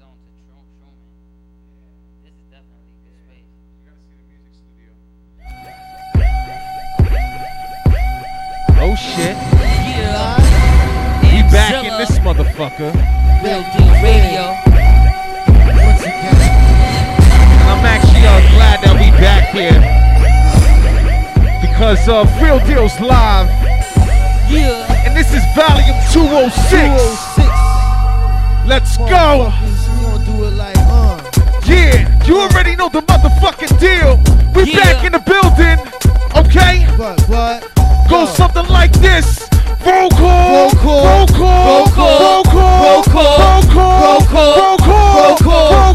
zone to Tru- Truman. This is definitely a good space. Oh shit. Yeah. We back in this motherfucker. Real Deal Radio. I'm actually uh, glad that we back here. Because uh, Real Deal's live. Yeah. And this is volume 206. Let's go. You already know the motherfucking deal. We Yeah. back in the building. Okay? But, but. Go something like this. Roll call. Roll call. Roll call. Roll call. Roll call. Roll call. Roll call. Roll call. Roll call. Roll call.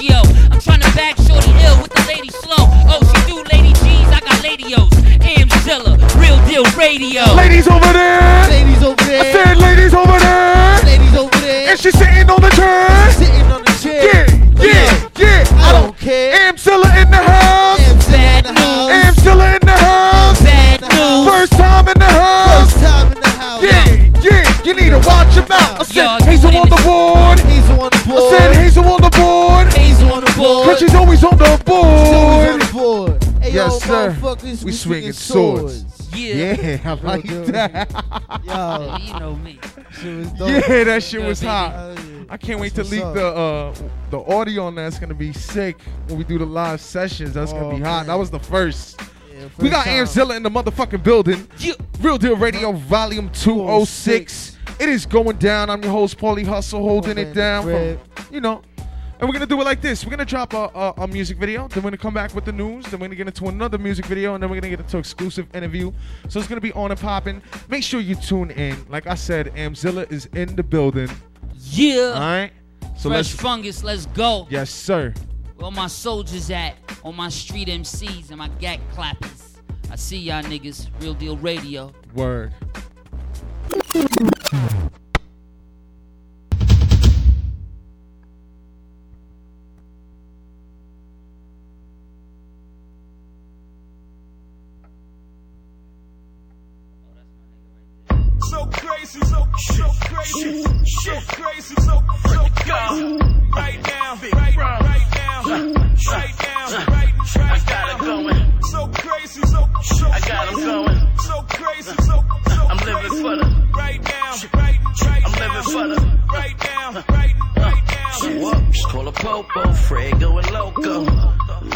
Get fellatio. I'm trying to back shorty ill with the lady slow. Oh, she do lady G's, I got ladios. Amzilla, real deal radio. Ladies over there. Ladies over there. I there. said ladies over there. Ladies over there. And she's sitting on the chair. Sitting on the chair. Yeah, yeah, yeah. I don't care. Amzilla in the house. Am's in the house. Amzilla in the house. Bad news. First time in the house. First time in the house. Yeah, yeah. You need to watch him out. I said you Hazel on Yes, yo, sir. motherfuckers, We we swinging swinging swords. swords. Yeah. Yeah, I like Real that. Yo, You know me. shit was dope. Yeah, that shit Good, was baby. hot. I can't wait to That's leak what's the uh the audio on that's gonna be sick when we do the live sessions. That's gonna Oh, be hot. man. That was the first. yeah, We got time. Amzilla in the motherfucking building. Yeah. Real Deal Radio Volume 206. It is going down. I'm your host, Paulie Hustle, holding Man, it down. Red. From, you know. And we're gonna do it like this. We're gonna drop a, a, a music video, then we're gonna come back with the news, then we're gonna get into another music video, and then we're gonna get into exclusive interview. So it's gonna be on and popping. Make sure you tune in. Like I said, Amzilla is in the building. Yeah. Alright? So Fresh let's fungus, let's go. Yes, sir. Where all my soldiers at? On my street MCs and my gat clappers. I see y'all niggas. Real deal radio. Word. I'm living for the- right now, right, right I'm living for the- right now, right, right now. Whoops, call a popo, Fred going loco.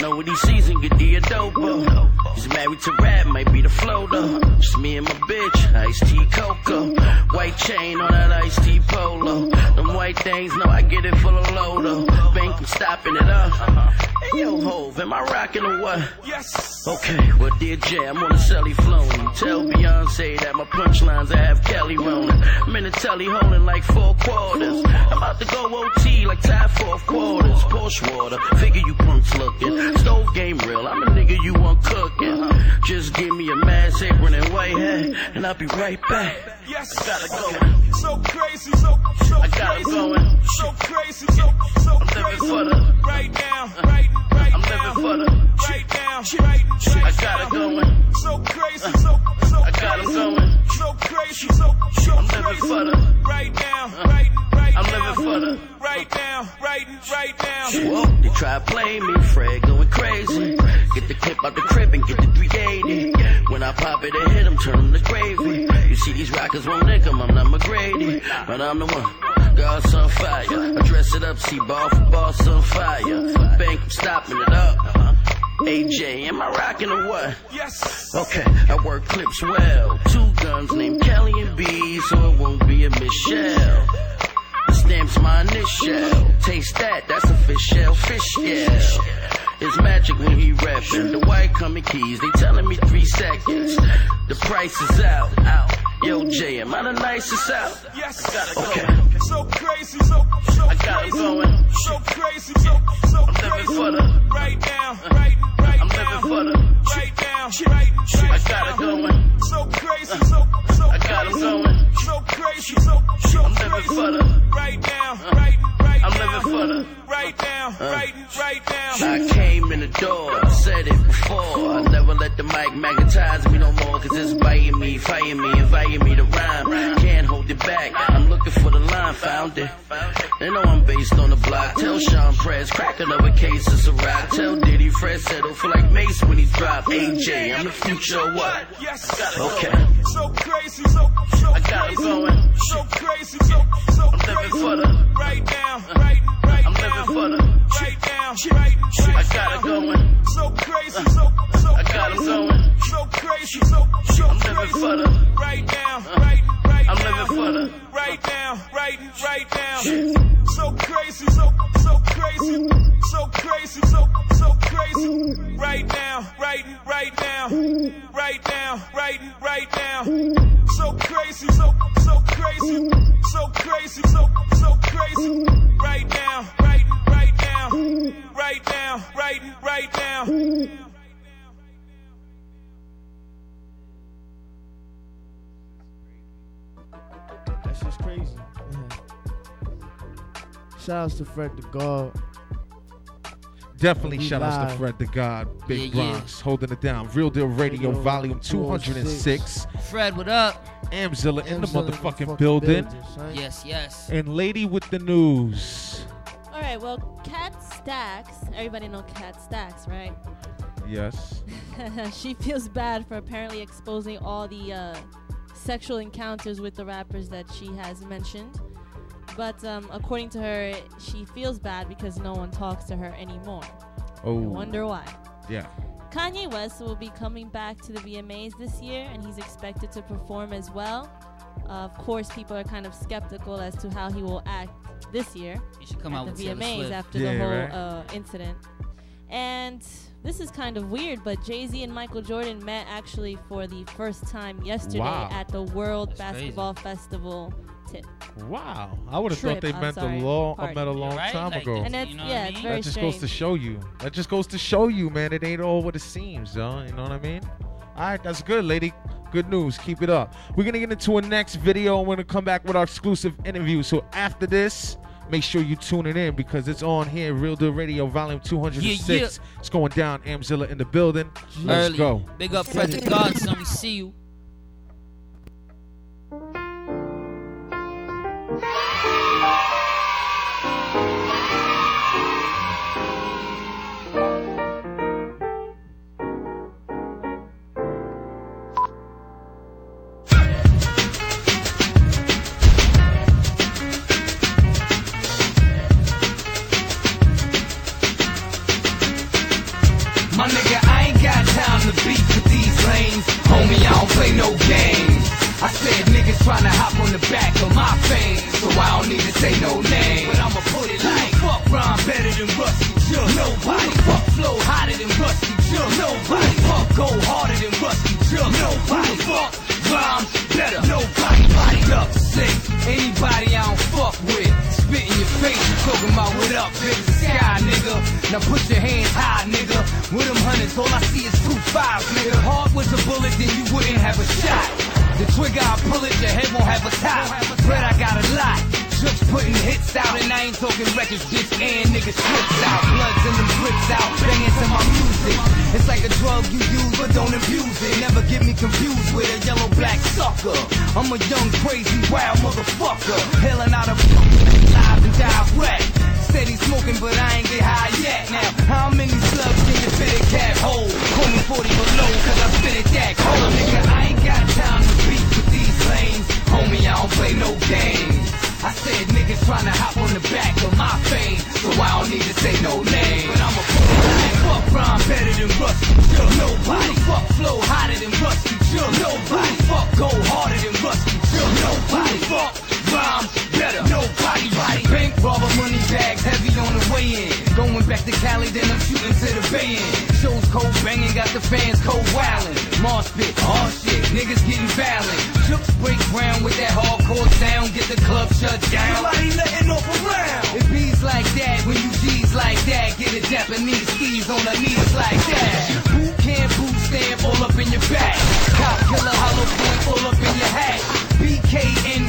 Know what he sees and get the adobo. He's married to rap, might be the though. Just me and my bitch, iced tea cocoa. White chain on that iced tea polo. Them white things, know I get it full of lodo. Bank, I'm stopping it up. Hey yo, Hove, am I rocking or what? Yes. Okay, well, dear Jay, I'm on the celly flowing. Tell Beyonce that my punchlines I have Kelly rolling. I'm in the telly holding like four quarters. I'm about to go OT like tie fourth quarters. Porsche water, figure you punks looking. Stove game real, I'm a nigga you want cooking. Uh-huh. Just give me a mask, apron, and white hat, and I'll be right back. Yes. Gotta go. So crazy, so so I got 'em crazy, going. so crazy, so so I'm crazy. for the- right now, right, right I'm living for the- right now, right, right I got it going. So crazy, so so I got crazy, going. so crazy, so so I'm living for the- right now, right, right I'm living for the- right now, right, right now. Whoa, they try to play me, Fred going crazy. Get the clip out the crib and get the 380. When I pop it and hit 'em, turn 'em to gravy. You see these rockers won't lick nick 'em, I'm not McGrady. But I'm the one, God's on fire. I dress it up, see ball for boss on fire. Bank, I'm stopping it up. AJ, am I rocking or what? Yes. Okay, I work clips well. Two guns named Kelly and B, so it won't be a Michelle. The stamp's my initial. Taste that, that's a fish shell, fish yeah. It's magic when he rapping. The white coming keys, they telling me three seconds. The price is out, out. Yo, Jay, am I the nicest out? Yes. Gotta go. Okay. So crazy, so so I got it going. so crazy, so so I'm living crazy. for the- right now, right, right I'm now, living for the- right now, right, right I got it going. So crazy, so so I got it going. so crazy, so so I'm living for the- right now, right, right I'm now, living for the- right now, uh, right, right now. I came in the door, said it before. I never let the mic magnetize me no more, cause it's biting me, fighting me, inviting me to rhyme. Can't hold it back, I'm looking for the line, found it. They know I'm based on the block. Tell Sean Press, crack another case, it's a rap. Tell Diddy Fred settle feel like Mace when he drop. AJ, I'm the future, of what? Yes. Okay. So crazy, so so I got it going. so crazy, so so I'm living crazy. for the- right now, right, right I'm living for the- right now, right, right I got it going. So crazy, so so I got it going. so crazy, so so I'm living crazy. for the- right now, right, right I'm now, living for the- right now, right, right now. So crazy, so so crazy, so crazy, so so crazy. Right now, right, right now, right now, right, right now. So crazy, so so crazy, so crazy, so so crazy. Right now, right, right now, right now, right, right now. That's just crazy. Shout outs to Fred the God. Definitely We shout outs to. Fred the God, Big Yeah, yeah. Bronx, holding it down. Real Deal Radio, Radio Volume 206. Fred, what up? Amzilla in the Amzilla motherfucking building. son. Yes, yes. And Lady with the News. All right, well, Kat Stacks, everybody know Kat Stacks, right? Yes. she feels bad for apparently exposing all the uh, sexual encounters with the rappers that she has mentioned. But um, according to her, she feels bad because no one talks to her anymore. Oh. I wonder why. Yeah. Kanye West will be coming back to the VMAs this year, and he's expected to perform as well. Uh, of course, people are kind of skeptical as to how he will act this year You should come at out with the Taylor VMAs Swift. after Yeah, the whole right. uh, incident. And this is kind of weird, but Jay Z and Michael Jordan met actually for the first time yesterday Wow. at the World That's crazy. Basketball Festival. Tip. Wow. I would have thought they met sorry, a long, pardon. met a long Right? time Like ago. this. And that's You know what yeah, I it's mean? very that just strange. goes to show you. That just goes to show you, man. It ain't all what it seems, yo. You know what I mean? All right, that's good, lady. Good news. Keep it up. We're gonna get into a next video. and We're gonna come back with our exclusive interview. So after this, make sure you tune it in because it's on here. Real Deal Radio, Volume 206. Yeah, yeah. It's going down. Amzilla in the building. Let's go. Big up the God, son. We see you.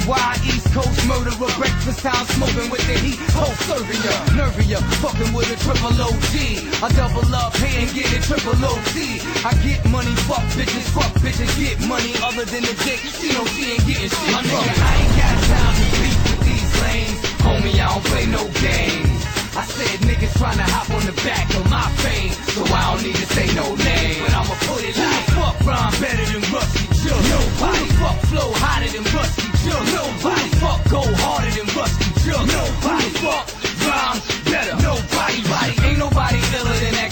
BKNY, East Coast murderer. Breakfast time smoking with the heat. Whole serving ya, nerving ya. Fucking with a triple OG. I double up here and get a triple OT. I get money, fuck bitches, fuck bitches, get money other than the dick. She know she ain't getting shit. My nigga, I ain't got time to beef with these lanes. Homie, I don't play no games. I said niggas tryna hop on the back of my fame, so I don't need to say no name. But I'ma put it like fuck rhyme better than Rusty Joe. Nobody fuck flow hotter than Rusty Joe. Nobody fuck go harder than Rusty Joe. Nobody fuck rhyme better. Nobody, body ain't nobody iller than that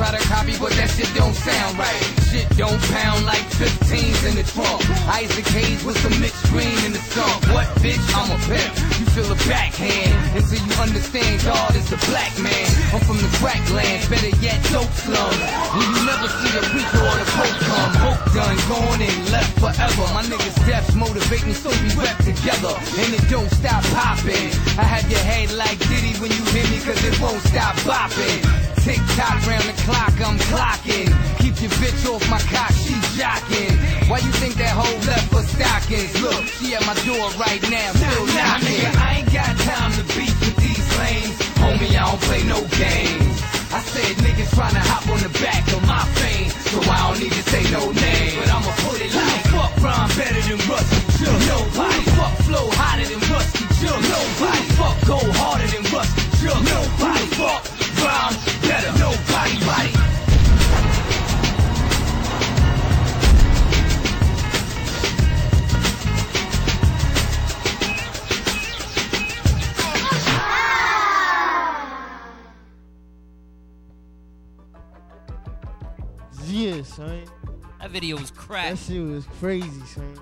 try to copy, but that shit don't sound right. Shit don't pound like 15s in the trunk. Isaac Hayes with some mixed green in the skunk. What bitch? I'm a pimp. You feel a backhand until you understand God is the black man. I'm from the crack lands, better yet dope slum. When you never see a preacher or the pope come. Hope done, gone and left forever. My niggas' deaths motivate me, so we rep together. And it don't stop popping. I have your head like Diddy when you hear me, cause it won't stop bopping. Tick tock round the clock, I'm clocking. Keep your bitch off my cock, she jocking. Why you think that hoe left for stockings? Look, she at my door right now, still knocking. Nigga, I ain't got time to beef with these lanes. Homie, I don't play no games. I said niggas tryna hop on the back of my fame, so I don't need to say no name. Yeah, son. That video was crack. That shit was crazy, son.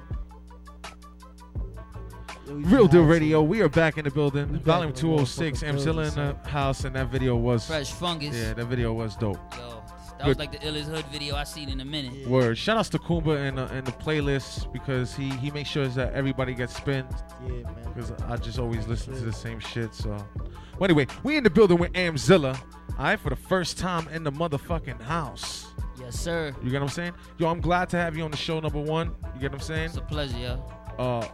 Real just Deal Radio, we are back in the building. We back Volume the 206. motherfucking I'm still in the house, and that video was. Fresh fungus. Yeah, that video was dope. Yo, that Good. was like the illest hood video I seen in a minute. Yeah. Word. Shout outs to Kumba and, uh, and the playlist because he, he makes sure that everybody gets spin. Yeah, man. Because I just always listen to the same shit. So, well, anyway, we in the building with Amzilla. All right, for the first time in the motherfucking house. Yes, sir. You get what I'm saying? Yo, I'm glad to have you on the show, number one. You get what I'm saying? It's a pleasure, yo. uh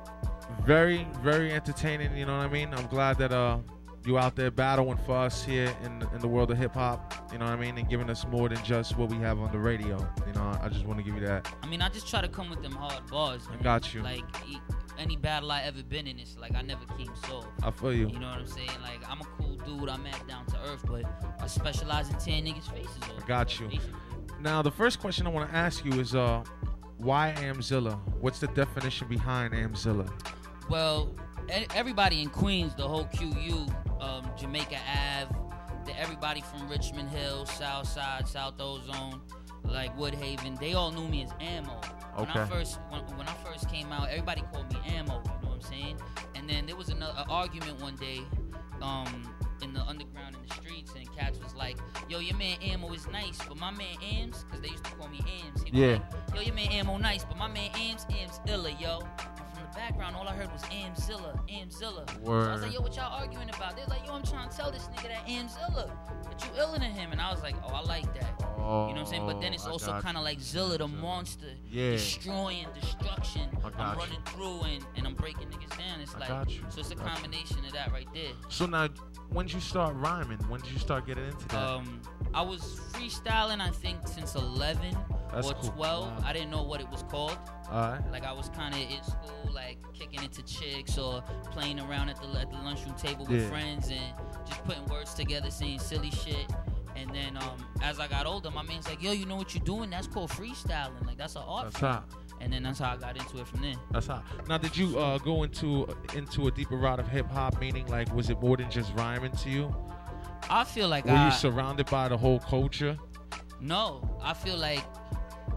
very very entertaining you know what i mean i'm glad that uh you out there battling for us here in in the world of hip hop you know what i mean and giving us more than just what we have on the radio you know i just want to give you that I mean, I just try to come with them hard bars. I got you. Like any battle I ever been in, it's like I never came soft. i feel you You know what I'm saying? Like I'm a cool dude. I'm at down to earth, but I specialize in tearing niggas' faces off. I got you. Basically. Now the first question i want to ask you is uh why amzilla what's the definition behind amzilla Well, everybody in Queens, the whole QU, um, Jamaica Ave, the, everybody from Richmond Hill, South Side, South Ozone, like Woodhaven, they all knew me as Ammo. When I Okay. first when, when I first came out, everybody called me Ammo. You know what I'm saying? And then there was another a argument one day, um, in the underground in the streets, and cats was like, "Yo, your man Ammo is nice, but my man Ams, because they used to call me Ams. He was Yeah. like, Yo, your man Ammo nice, but my man Ams, Ams illa, yo. And from the background, all I heard was Amzilla, Amzilla. So I was like, yo, what y'all arguing about? They're like, yo, I'm trying to tell this nigga that Amzilla, but you iller than him. And I was like, oh, I like that. oh You know what I'm saying? But then it's I also kind of like Zilla, the monster, Yeah. destroying, destruction. I'm you. running through and, and I'm breaking niggas down. It's I like, so it's a you. combination of that right there. so now when did you start rhyming when did you start getting into that Um, I was freestyling, I think, since 11 That's or cool. 12. Wow. I didn't know what it was called. all right Like I was kind of in school, like kicking into chicks or playing around at the at the lunchroom table with Yeah. friends and just putting words together, saying silly shit. And then um, as I got older, my man's like, "Yo, you know what you're doing? That's called freestyling. Like that's an art that's form." hot And then that's how I got into it from there. That's hot. Now, did you uh, go into into a deeper route of hip hop? Meaning, like, was it more than just rhyming to you? I feel like Were I you surrounded by the whole culture? no, I feel like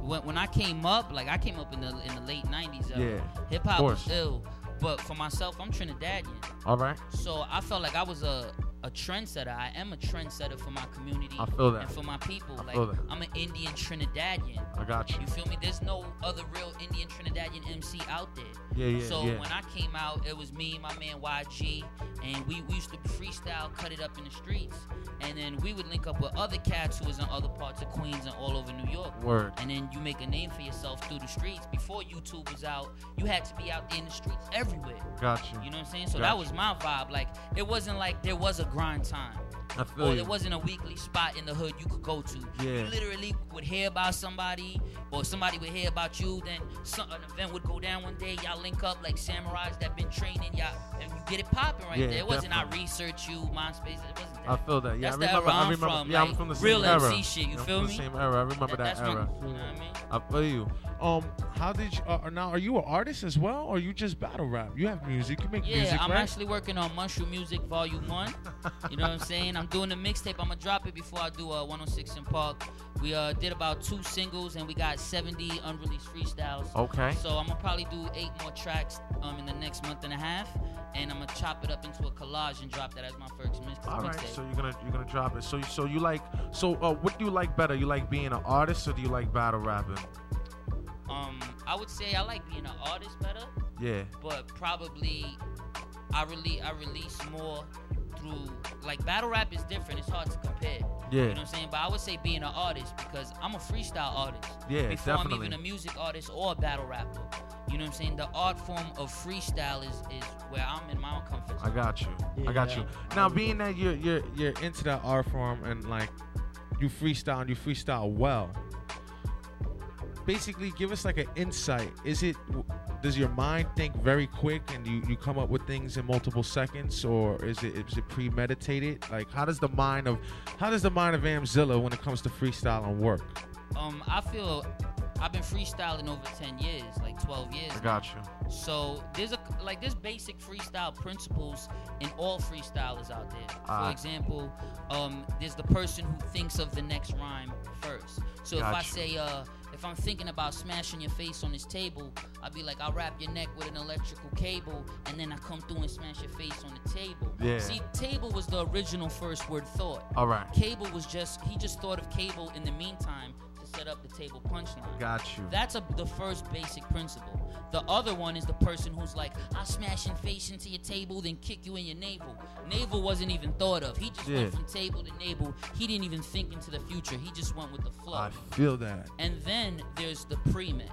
when when I came up, like I came up in the in the late '90s. era. Yeah, hip hop was course. ill. But for myself, I'm Trinidadian. All right. So I felt like I was a a trendsetter. I am a trendsetter for my community I feel that. and for my people. I like feel that. I'm an Indian Trinidadian. I got you. You feel me? There's no other real Indian Trinidadian MC out there. Yeah, yeah, So yeah. when I came out, it was me, my man YG, and we, we used to freestyle, cut it up in the streets, and then we would link up with other cats who was in other parts of Queens and all over New York. Word. And then you make a name for yourself through the streets. Before YouTube was out, you had to be out there in the streets everywhere. Got you. You know what I'm saying? So Got that you. was my vibe. Like it wasn't like there was a grind time. I feel Or you. there wasn't a weekly spot in the hood you could go to. Yeah. You literally would hear about somebody, or somebody would hear about you. Then some, an event would go down one day. Y'all link up like samurais that been training y'all, and you get it popping right Yeah, there. It wasn't I definitely. research you, MySpace. It wasn't that. I feel that. Yeah, That's I the remember. era I I'm remember. from, yeah, I'm from the same real era. MC shit, you I'm feel from me? The same era. I remember that, that's my- era. you know what I mean? I feel you. Um, how did you? Uh, now, are you an artist as well, or you just battle rap? You have music. You make Yeah, music, I'm right? actually working on Mushroom Music Volume 1. You know what I'm saying? I'm doing a mixtape. I'm to drop it before I do uh, 106 in Park. We uh, did about two singles and we got 70 unreleased freestyles. Okay. So I'm to probably do eight more tracks um, in the next month and a half. And I'm to chop it up into a collage and drop that as my first mix- All right, mixtape. so you're gonna you're gonna drop it. So so you like so uh, what do you like better? You like being an artist or do you like battle rapping? um, I would say I like being an artist better. Yeah, but probably I really I release more through like battle rap is different. It's hard to compare. Yeah. You know what I'm saying? But I would say being an artist because I'm a freestyle artist. Yeah, Before definitely. I'm even a music artist or a battle rapper. You know what I'm saying? The art form of freestyle is is where I'm in my own comfort zone. I got you. I got you. Now being that you're you're you're into that art form and like you freestyle and you freestyle well. Basically, give us like an insight. Is it does your mind think very quick and you, you come up with things in multiple seconds, or is it is it premeditated? Like, how does the mind of how does the mind of Amzilla when it comes to freestyling work? Um, I feel I've been freestyling over 10 years, like 12 years. I got you. So there's a like there's basic freestyle principles in all freestylers out there. For Ah. example, um, there's the person who thinks of the next rhyme first. So if I Gotcha. say uh if I'm thinking about smashing your face on this table, I'll be like, I'll wrap your neck with an electrical cable, and then I come through and smash your face on the table. Yeah. See, table was the original first word thought. All right. Cable was just he just thought of cable in the meantime set up the table punchline. Got you. That's a, the first basic principle. The other one is the person who's like, I'll smash your face into your table, then kick you in your navel. Navel wasn't even thought of. He just Yeah. went from table to navel. He didn't even think into the future. He just went with the flow. I feel that. And then there's the pre med.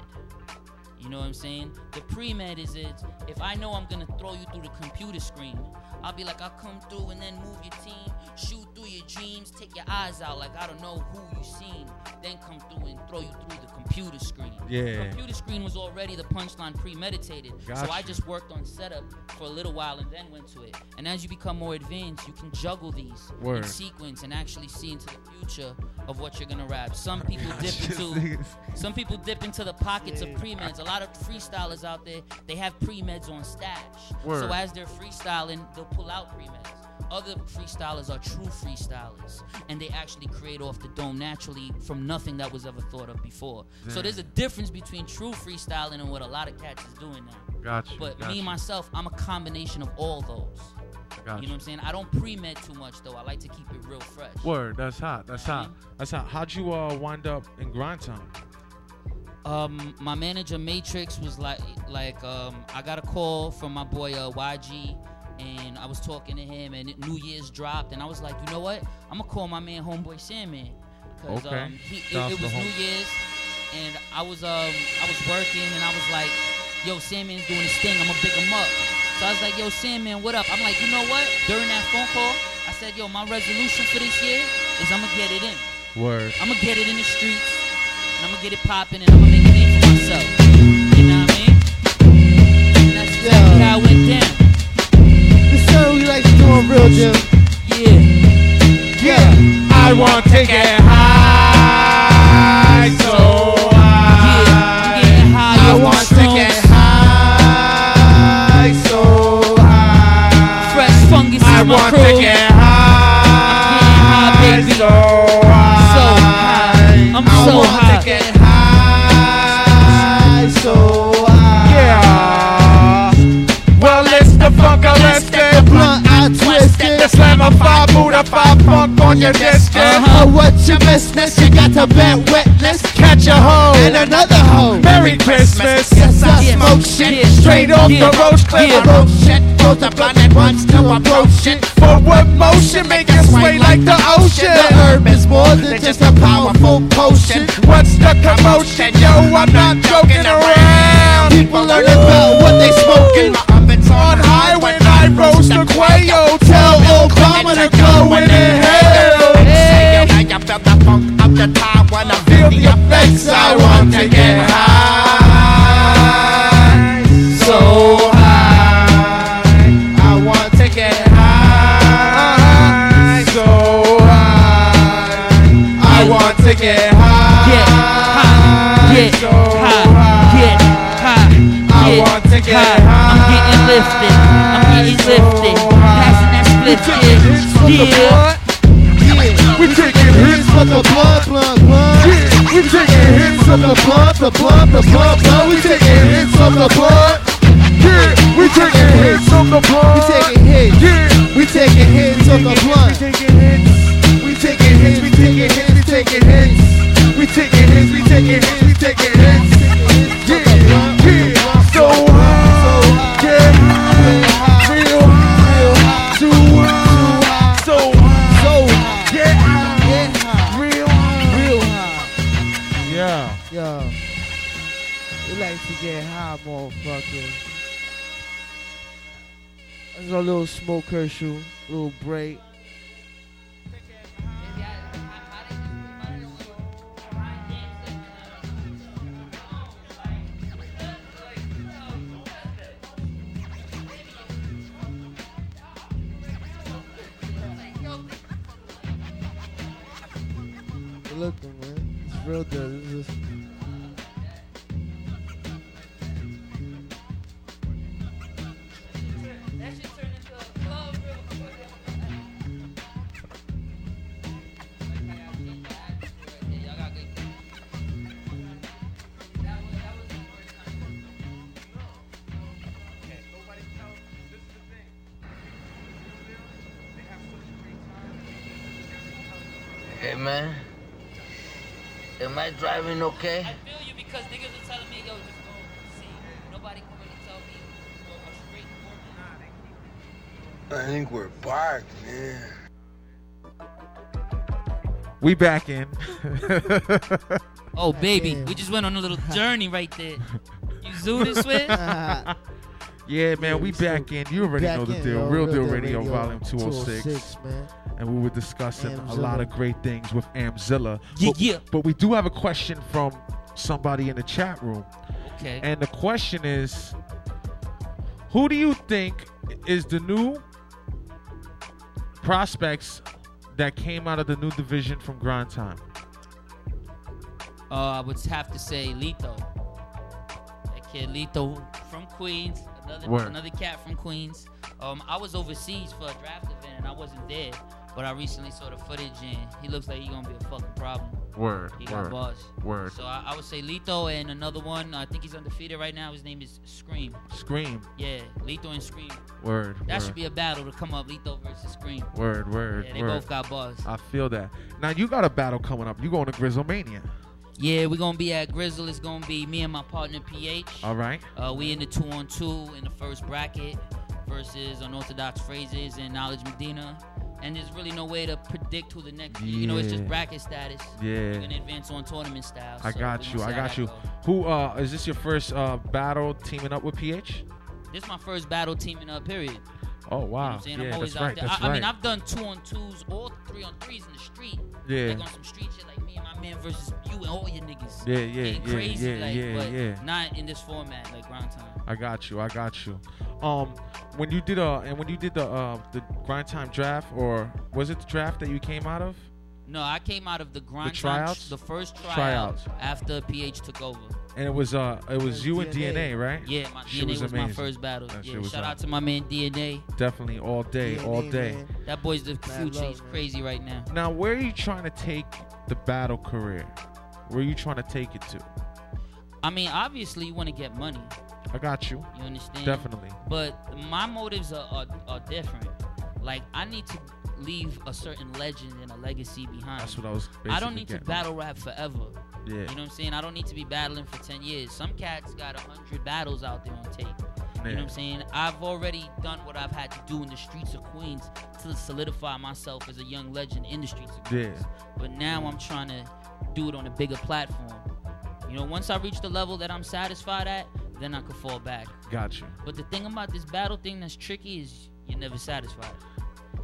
You know what I'm saying? The pre med is it. If I know I'm gonna throw you through the computer screen, I'll be like, I'll come through and then move your team, shoot through your dreams, take your eyes out like I don't know who you seen, then come through and throw you through the computer screen. Yeah. The computer screen was already the punchline premeditated. So I just worked on setup for a little while and then went to it. And as you become more advanced, you can juggle these Word. in sequence and actually see into the future of what you're gonna rap. Some people dip into some people dip into the pockets of Yeah. pre-meds. A lot of freestylers out there, they have pre-meds on stash. Word. So as they're freestyling, they'll pull out pre-meds. Other freestylers are true freestylers, and they actually create off the dome naturally from nothing that was ever thought of before. So there's a difference between true freestyling and what a lot of cats is doing now. Got you. But got me myself, I'm a combination of all those. Got You know what I'm saying? I don't pre-med too much though. I like to keep it real fresh. Word. That's hot. That's hot. That's hot. How'd you uh, wind up in grind time? um my manager matrix was like like um i got a call from my boy uh, yg and i was talking to him and new year's dropped and i was like you know what i'm gonna call my man homeboy sandman because Okay. um, he, it, it was home- new year's and i was um i was working and i was like yo sandman's doing his thing i'm gonna pick him up so i was like yo sandman what up i'm like you know what during that phone call i said yo my resolution for this year is i'm gonna get it in Word. I'm gonna get it in the streets, and I'm gonna get it popping, and I'm gonna make a name for myself. You know what I mean? And that's exactly Yeah. how it went down. Real, Jim. Yeah. Yeah. I want to Alabama 5 Buddha 5 funk on your disc. Uh-huh. Oh, what you missness? You got to bet wetness. Catch a hoe and another hoe. Merry Christmas. Yes, I Yeah. smoke shit Yeah. straight off Yeah. the roach clip. Yeah. I roach shit. Goes the blind and wants to approach it. Forward motion, make it sway like the ocean. The herb is more than just a powerful potion. What's the commotion? Yo, I'm not joking around. The top when I feel the effects. I want to get high, so high. I want to get high, so high. I want to get high, Get high, get so high, get high, I want to get high. I'm getting lifted, I'm getting lifted. Passing that split kid. Yeah. The blood, the blood, the blood, blood. We taking hits from the blood. Kershaw, little break. Okay? I feel you because niggas are telling me, yo, just go see. Nobody can really tell me a straight I think we're back, man. We back in. Oh baby, Damn. we just went on a little journey right there. You zoomed it, Swift? yeah, man, we so back in. You already know the in, deal. yo. Real Deal Radio, Volume 206. 206, man. And we were discussing a lot of great things with Amzilla. Yeah, but, yeah. but we do have a question from somebody in the chat room. Okay. And the question is Who do you think is the new prospects that came out of the new division from Grind Time? Uh, I would have to say Lito. That kid Lito from Queens. Another Word. another cat from Queens. Um, I was overseas for a draft event and I wasn't there, but I recently saw the footage and he looks like he gonna be a fucking problem. Word. He got Word. buzz. Word. So I, I would say Lito and another one. I think he's undefeated right now. His name is Scream. Scream. Yeah, Lito and Scream. Word. That word. should be a battle to come up. Lito versus Scream. Word, word, Yeah, they word. both got buzz. I feel that. Now you got a battle coming up. You going to Grizzlemania. Yeah, we're gonna be at Grizzle. It's gonna be me and my partner PH. All right. Uh, we in the two on two in the first bracket versus unorthodox phrases and knowledge Medina. And there's really no way to predict who the next. You know, it's just bracket status. Yeah. We're gonna advance on tournament style. I so got you. I got you. go. Who uh is this your first uh battle teaming up with PH? This is my first battle teaming up. Period. Oh You know wow. I'm saying? yeah, I'm always that's out right. there. That's I, right. I mean, I've done two on twos or three on threes in the street. yeah. Like on some street shit, like me and my man versus you and all your niggas. Yeah, yeah, Getting yeah, crazy, yeah, like, yeah, but yeah. not in this format, like grind time. I got you. I got you. Um, when you did uh and when you did the uh the grind time draft or was it the draft that you came out of? No, I came out of the grind time, tryouts? the first tryout Tryouts. after PH took over. And it was uh it was you and DNA. DNA, right? Yeah, my Shit DNA was was, my first battle. That yeah, shout hot. out to my man DNA. Definitely all day, all day. man. That boy's the Mad future. love, He's crazy right now. Now, where are you trying to take the battle career? Where are you trying to take it to? I mean, obviously you want to get money. I got you. You understand? Definitely. But my motives are, are, are different. Like I need to leave a certain legend and a legacy behind. That's what I was. I don't need to getting at. battle rap forever. Yeah. You know what I'm saying? I don't need to be battling for 10 years. Some cats got 100 battles out there on tape. You know what I'm saying? I've already done what I've had to do in the streets of Queens to solidify myself as a young legend in the streets of Queens. Yeah. But now I'm trying to do it on a bigger platform. You know, once I reach the level that I'm satisfied at, then I could fall back. Gotcha. But the thing about this battle thing that's tricky is you're never satisfied.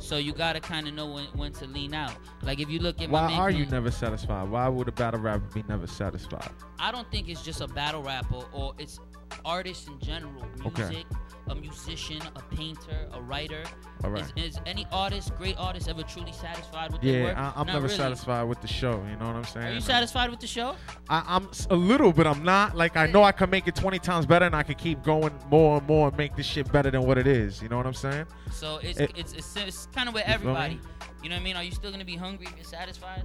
So you gotta kind of know when, when to lean out. Like if you look at my Why are you never satisfied? Why would a battle rapper be never satisfied? I don't think it's just a battle rapper or it's artists in general. Okay. A musician, a painter, a writer. All right. Is, is any artist, great artist, ever truly satisfied with their work? Yeah, I'm Not never really. satisfied with the show. You know what I'm saying? Are you satisfied with the show? I, I'm a little, but I'm not. Like I know I can make it 20 times better, and I can keep going more and more and make this shit better than what it is. You know what I'm saying? So it's It- it's, it's, it's kind of with You everybody. You know what I mean? Are you still gonna be hungry if you're satisfied?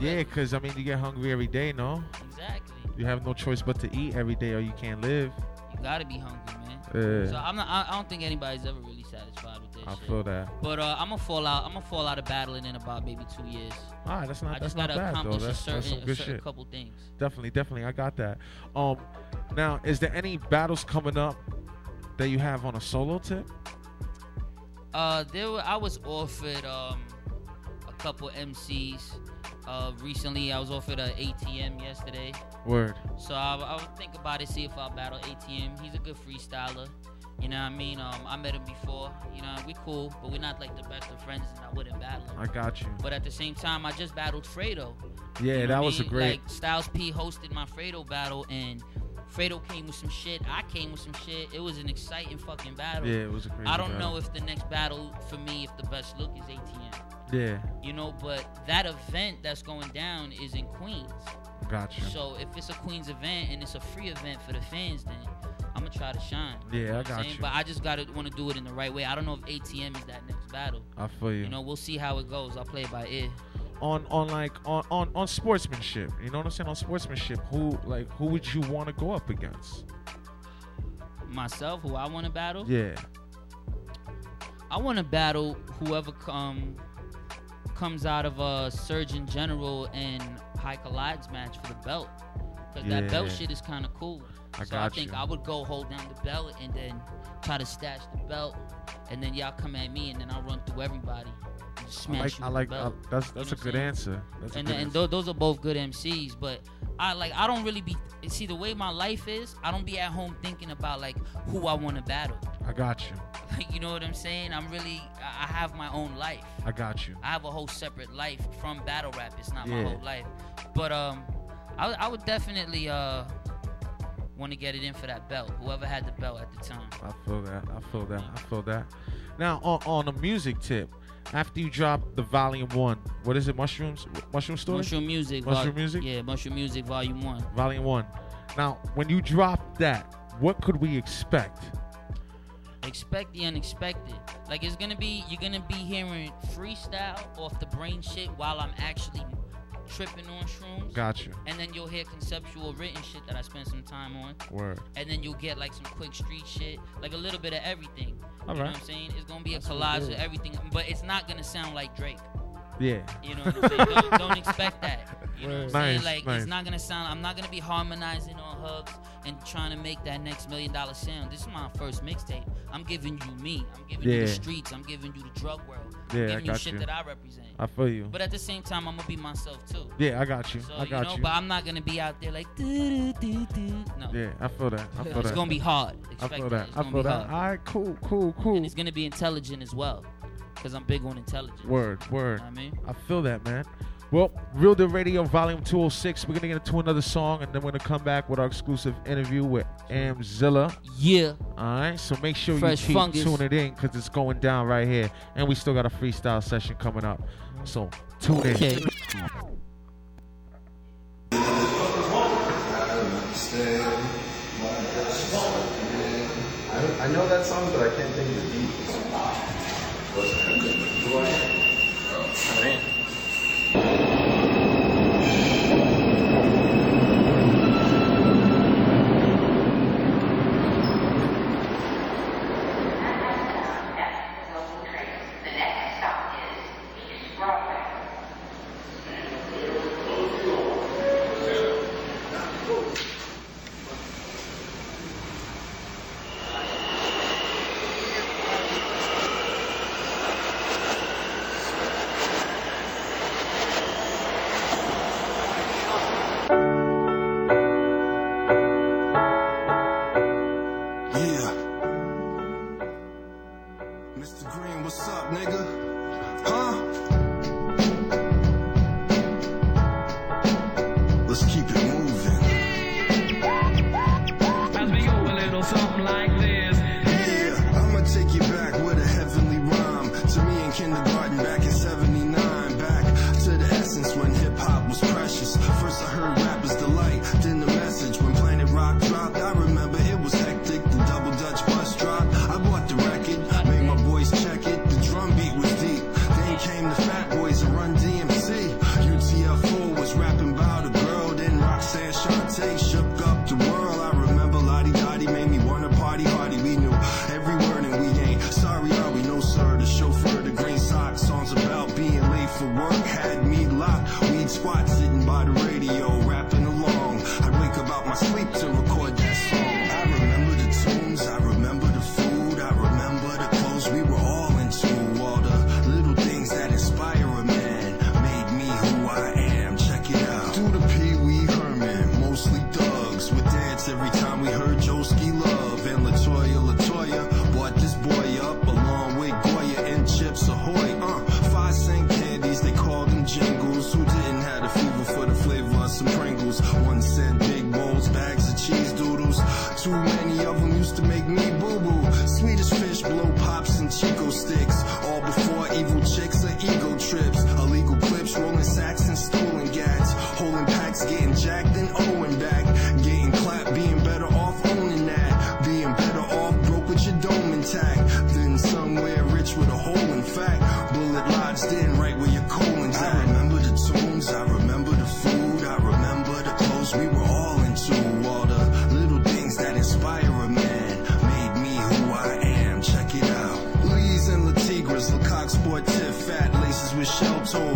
Yeah, because I mean, you get hungry every day, no? Exactly. You have no choice but to eat every day, or you can't live. You gotta be hungry, man. Yeah. So I'm not. I, I don't think anybody's ever really satisfied with this. I shit. feel that. But uh, I'm gonna fall out. I'm gonna fall out of battling in about maybe two years. All right, that's not I that's just not gotta bad though. accomplish That's, a certain, that's some a good certain shit. couple things. Definitely, definitely, I got that. Um, now, is there any battles coming up that you have on a solo tip? Uh, there were, I was offered um a couple MCs. Uh, recently I was offered an ATM yesterday. Word. So I, I would think about it, see if I'll battle ATM. He's a good freestyler. You know what I mean? Um, I met him before. You know, we cool, but we're not like the best of friends, and I wouldn't battle him. I got you. But at the same time, I just battled Fredo. Yeah, You know that was a great. Like Styles P hosted my Fredo battle, and Fredo came with some shit. I came with some shit. It was an exciting fucking battle. Yeah, it was a crazy I don't battle. know if the next battle for me, if the best look is ATM. Yeah, You know, but that event that's going down is in Queens. got you. So if it's a Queens event and it's a free event for the fans, then I'm gonna try to shine. Yeah, You know I got saying? you. But I just gotta want to do it in the right way. I don't know if ATM is that next battle. I feel you. You know, we'll see how it goes. I'll play it by ear. On on like on, on on sportsmanship. You know what I'm saying? On sportsmanship, who like who would you want to go up against? Myself, who I want to battle, Yeah, I want to battle whoever come comes out of a Surgeon General and High Collides match for the belt. Because that belt shit is kind of cool. I so I think you. I would go hold down the belt and then try to stash the belt, and then y'all come at me, and then I'll run through everybody. Just I like I like the uh, belt. that's You that's know a good answer. That's and good and answer. tho- those are both good MCs, but I like I don't really be see the way my life is. I don't be at home thinking about like who I want to battle. I got you. Like you know what I'm saying? I'm really I I have my own life. I got you. I have a whole separate life from battle rap. It's not my whole life. But um, I, would- I would definitely uh want to get it in for that belt. Whoever had the belt at the time. I feel that. I feel that. I feel that. Now on on a music tip, after you drop the volume one, what is it? Mushrooms, mushroom story, Mushroom music. Mushroom Music? Yeah, mushroom music, volume one. volume one. Now when you drop that, what could we expect? Expect the unexpected. Like it's gonna be, you're gonna be hearing freestyle off the brain shit while I'm actually tripping on shrooms. Got you. And then you'll hear conceptual written shit that I spent some time on. Word. and then you'll get like some quick street shit, like a little bit of everything. All you know what I'm saying? It's gonna be That's a collage of everything, but it's not gonna sound like Drake. Yeah. You know what I'm saying? don't, don't expect that. You know what I'm saying? Like nice. it's not gonna sound. I'm not gonna be harmonizing on hubs and trying to make that next million dollar sound. This is my first mixtape. I'm giving you me. I'm giving you the streets. I'm giving you the drug world. Yeah, I I'm giving you got shit you. that I represent. I feel you. But at the same time, I'm gonna be myself too. Yeah, I got you. So I got you know, you. but I'm not gonna be out there like doo doo doo doo. No. Yeah, I feel that. I feel it's that. gonna be hard. I feel that. It's I gonna feel that. hard. All right, cool, cool, cool. And it's gonna be intelligent as well, because I'm big on intelligence. Word, word. You know I mean? I feel that, man. Well, Real Deal Radio Volume 206. We're gonna get into another song, and then we're gonna come back with our exclusive interview with Amzilla. Yeah. All right, so make sure Fresh you keep fungus. tuning in because it's going down right here, and we still got a freestyle session coming up. So tune in. Okay. I, I know that song, but I can't think of the beat.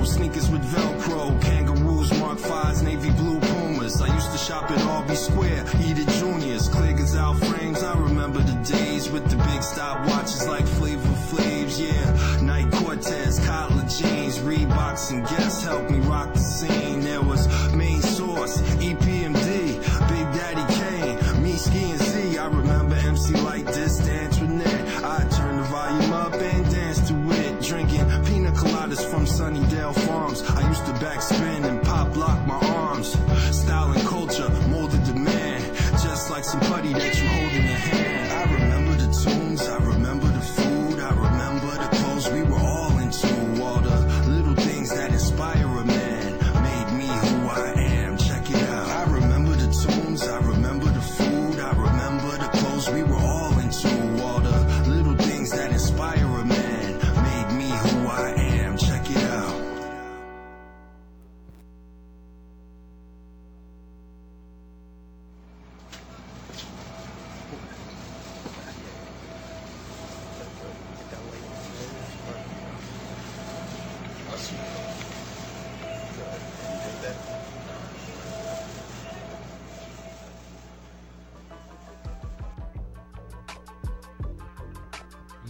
Sneakers with Velcro, kangaroos, Mark 5s, navy blue Pumas. I used to shop at Albee Square, eat at remember the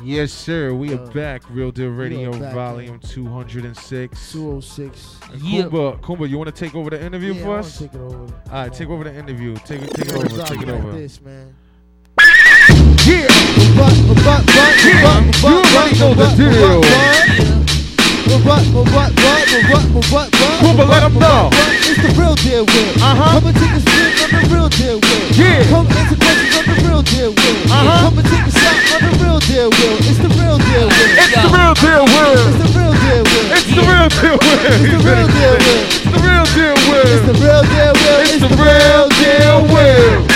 Yes, sir. We are Uh, back. Real Deal Radio, back, Volume 206. 206. And Yeah. Kumba, Kumba, you want to take over the interview Yeah, I for wanna us? take it over. All right, take over the interview. Take it, take it over. Take it over. This, man. Yeah. You already know the but, let 'em but, know. It's the real deal, Will. Uh-huh. Come and take a spin on the real deal, Will. Yeah. Come answer questions on the real deal, Will. Uh-huh. Come and take a shot on the real deal, Will. It's the real deal, Will. It's the real deal, Will. It's the real deal, Will. It's the real deal, Will. It's the real deal, Will. It's the real deal.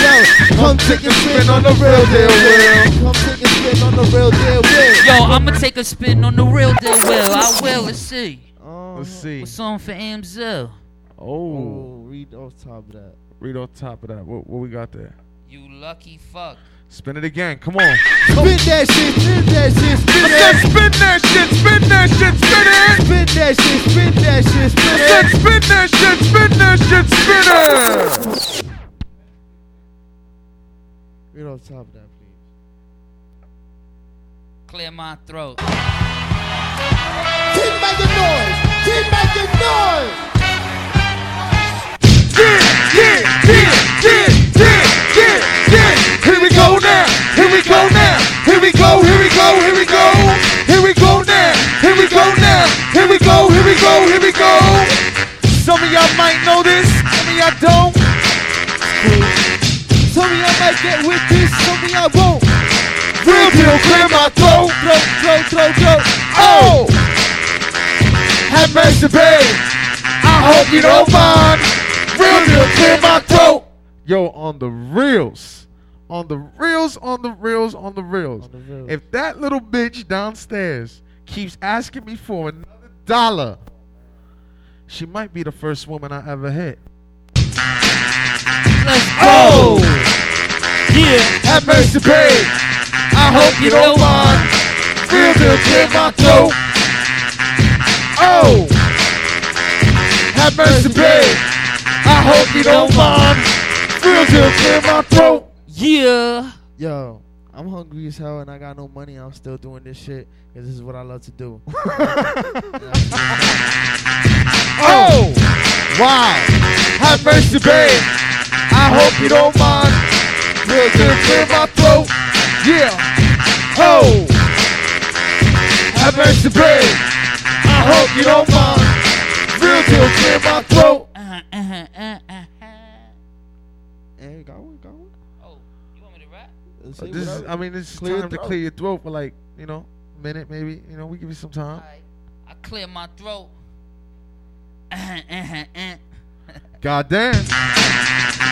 Yo, come take a spin on the real deal, Will. Come take a spin on the real deal, Will. Yo, I'ma take a spin on the real deal, Will. I will. Let's see. Um, let's see. What's on for Amzilla? Oh, Oh, read off top of that. read on top of that. What, what we got there? You lucky fuck. Spin it again. Come on. Spin that shit, spin that shit, spin I said spin that shit, spin that shit, spin it. Spin that shit, spin that shit, I spin said it. spin that shit, spin that shit, spin it. Read off top of that, please. Clear my throat. Keep making noise. Keep making noise. Yeah, yeah, yeah, yeah, yeah, yeah, yeah. Here we go now. Here we go now. Here we go. Here we go. Here we go. Here we go now. Here we go, here we go, here we go. Some of y'all might know this, some of y'all don't. Some of y'all might get with this, some of y'all won't. Real deal, clear my throat. Throat, throat, throat, throat. Oh! Have mercy, babe. I hope you don't mind. Real deal, clear my throat. Yo, on the reels. On the reels, on the reels, on the reels. On the reels. If that little bitch downstairs keeps asking me for another dollar, she might be the first woman I ever hit. Let's Oh! go. Yeah. Have mercy, babe. I hope you don't mind. Real deal, clear my throat. Oh! Have mercy, babe. I hope you don't mind. Real deal, clear my throat. Yeah. Yo, I'm hungry as hell and I got no money. I'm still doing this shit because this is what I love to do. Oh! oh. Wow! Have mercy, babe. I hope you don't mind. Real deal, clear my throat. Yeah. Oh! Have mercy, babe. I hope you don't mind. Real deal, clear my throat. Uh-huh, uh-huh, uh, uh-huh. Hey, got one, got one. Oh, you want me to rap? Let's This is, I mean, this is Clear time to clear your throat for like, you know, a minute maybe. You know, we give you some time. Alright. I clear my throat. Uh-huh, uh-huh, uh. God damn.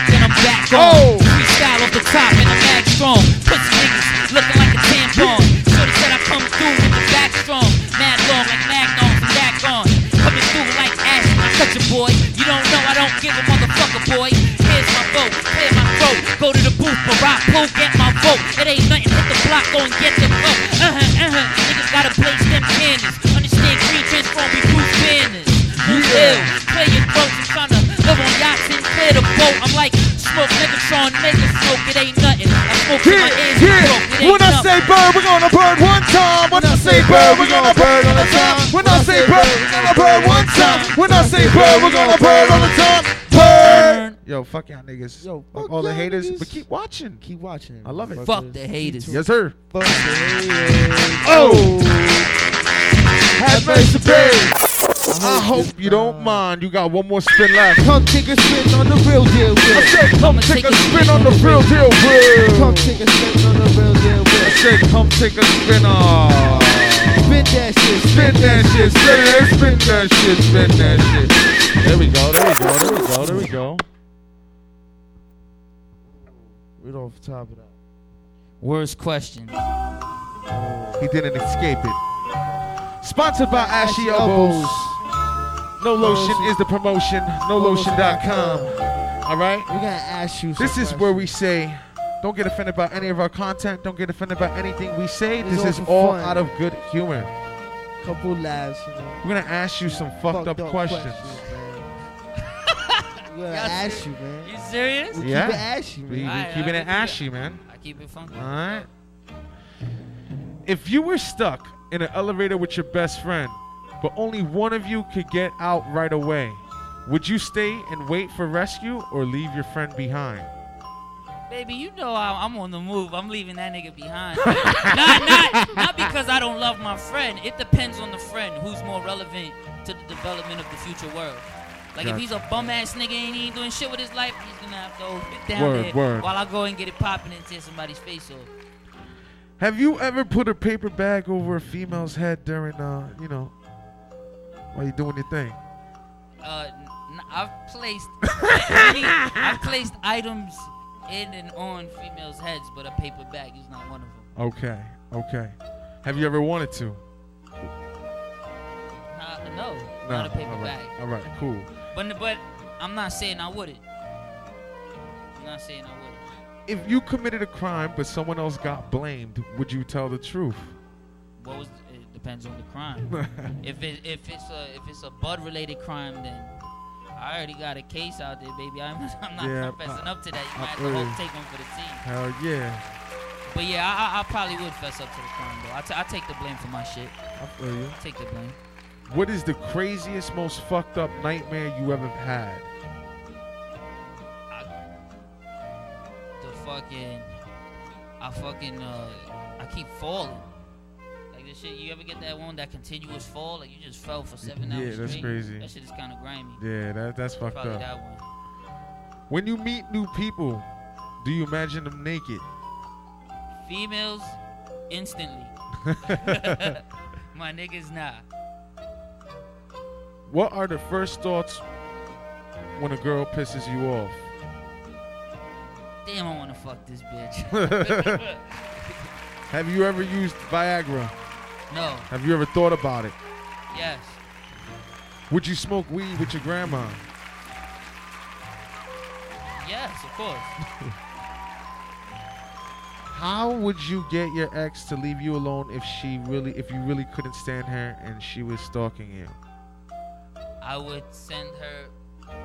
Then I'm back Oh. on. Freestyle off the top and I'm mad strong. Pussy niggas looking like a tampon. Shorty said I come through with the back strong. Mad long like Magnum from back on. Coming through like ash. I touch a boy. You don't know I don't give a motherfucker, boy. Here's my vote. Clear my throat. Go to the booth. Barack Poe, get my vote. It ain't nothing. Hit the block. Go and get the vote. Uh huh, uh huh. Niggas gotta place like smoke, Megatron, nigga smoke. It ain't nothing. I smoke till Yeah, my ears yeah. broke. It ain't When I say bird, we're gonna bird one time. When I say bird, we're gonna bird on the time. When I say bird, we're gonna bird one time. When I say bird, we're gonna bird on the time. Bird. Yo, fuck y'all niggas. Yo, fuck fuck all the haters, niggas. but keep watching. Keep watching. I love it. Fuck the haters. Yes, sir. Fuck the haters. Oh. Have mercy, babe. I hope you don't mind. You got one more spin left. Come take a spin on the real deal. I said, come take a spin on the real deal, Come Will. take a spin on the real deal. I Will. said, come take a spin on. Spin that shit. Spin that shit, spin that, spin that shit, spin that shit. There we go, there we go, there we go, there we go. Right off the top of that. Worst question. He didn't escape it. Sponsored by Ashy Elbows. No lotion is the promotion. NoLotion.com. All right. We're gonna ask you. This some is where we say, don't get offended by any of our content. Don't get offended by anything we say. It's This all is all fun. out of good humor. couple laughs. You know. We're gonna ask you some fucked, up, questions. man. We're gonna ask serious? you, man. You serious? We Yeah. keep it ashy, We, man. we Alright, keeping alright, it ashy, that. man. I keep it funky. All right. If you were stuck in an elevator with your best friend, but only one of you could get out right away, would you stay and wait for rescue or leave your friend behind? Baby, you know I'm on the move. I'm leaving that nigga behind. not, not, not because I don't love my friend. It depends on the friend who's more relevant to the development of the future world. Like if he's a bum ass nigga and he ain't doing shit with his life, he's gonna have to hold it down Word, there word. while I go and get it popping and tear somebody's face off. Have you ever put a paper bag over a female's head during, uh, you know, while you doing your thing? Uh, I've placed I've placed items in and on females' heads, but a paper bag is not one of them. Okay, okay. Have you ever wanted to? Nah, no, not a paper all right, bag. All right, cool. But but I'm not saying I wouldn't. I'm not saying I wouldn't. If you committed a crime but someone else got blamed, would you tell the truth? What was it depends on the crime. if it if it's a if it's a bud related crime, then I already got a case out there, baby. I'm, I'm not Yeah, fessing up to that. You I might have to hope take one for the team. Hell yeah. But yeah, I, I, I probably would fess up to the crime though. I, t- I take the blame for my shit. I feel you. Take the blame. What is the craziest, most fucked up nightmare you ever had? The fucking I fucking uh I keep falling. The shit. You ever get that one that continuous fall? Like you just fell for seven Yeah, hours that's straight? crazy. That shit is kind of grimy. Yeah, that that's fucked Probably up. that one. When you meet new people, do you imagine them naked? Females, instantly. My niggas, nah. What are the first thoughts when a girl pisses you off? Damn, I want to fuck this bitch. Have you ever used Viagra? No. Have you ever thought about it? Yes. Would you smoke weed with your grandma? Yes, of course. How would you get your ex to leave you alone if she really, if you really couldn't stand her and she was stalking you? I would send her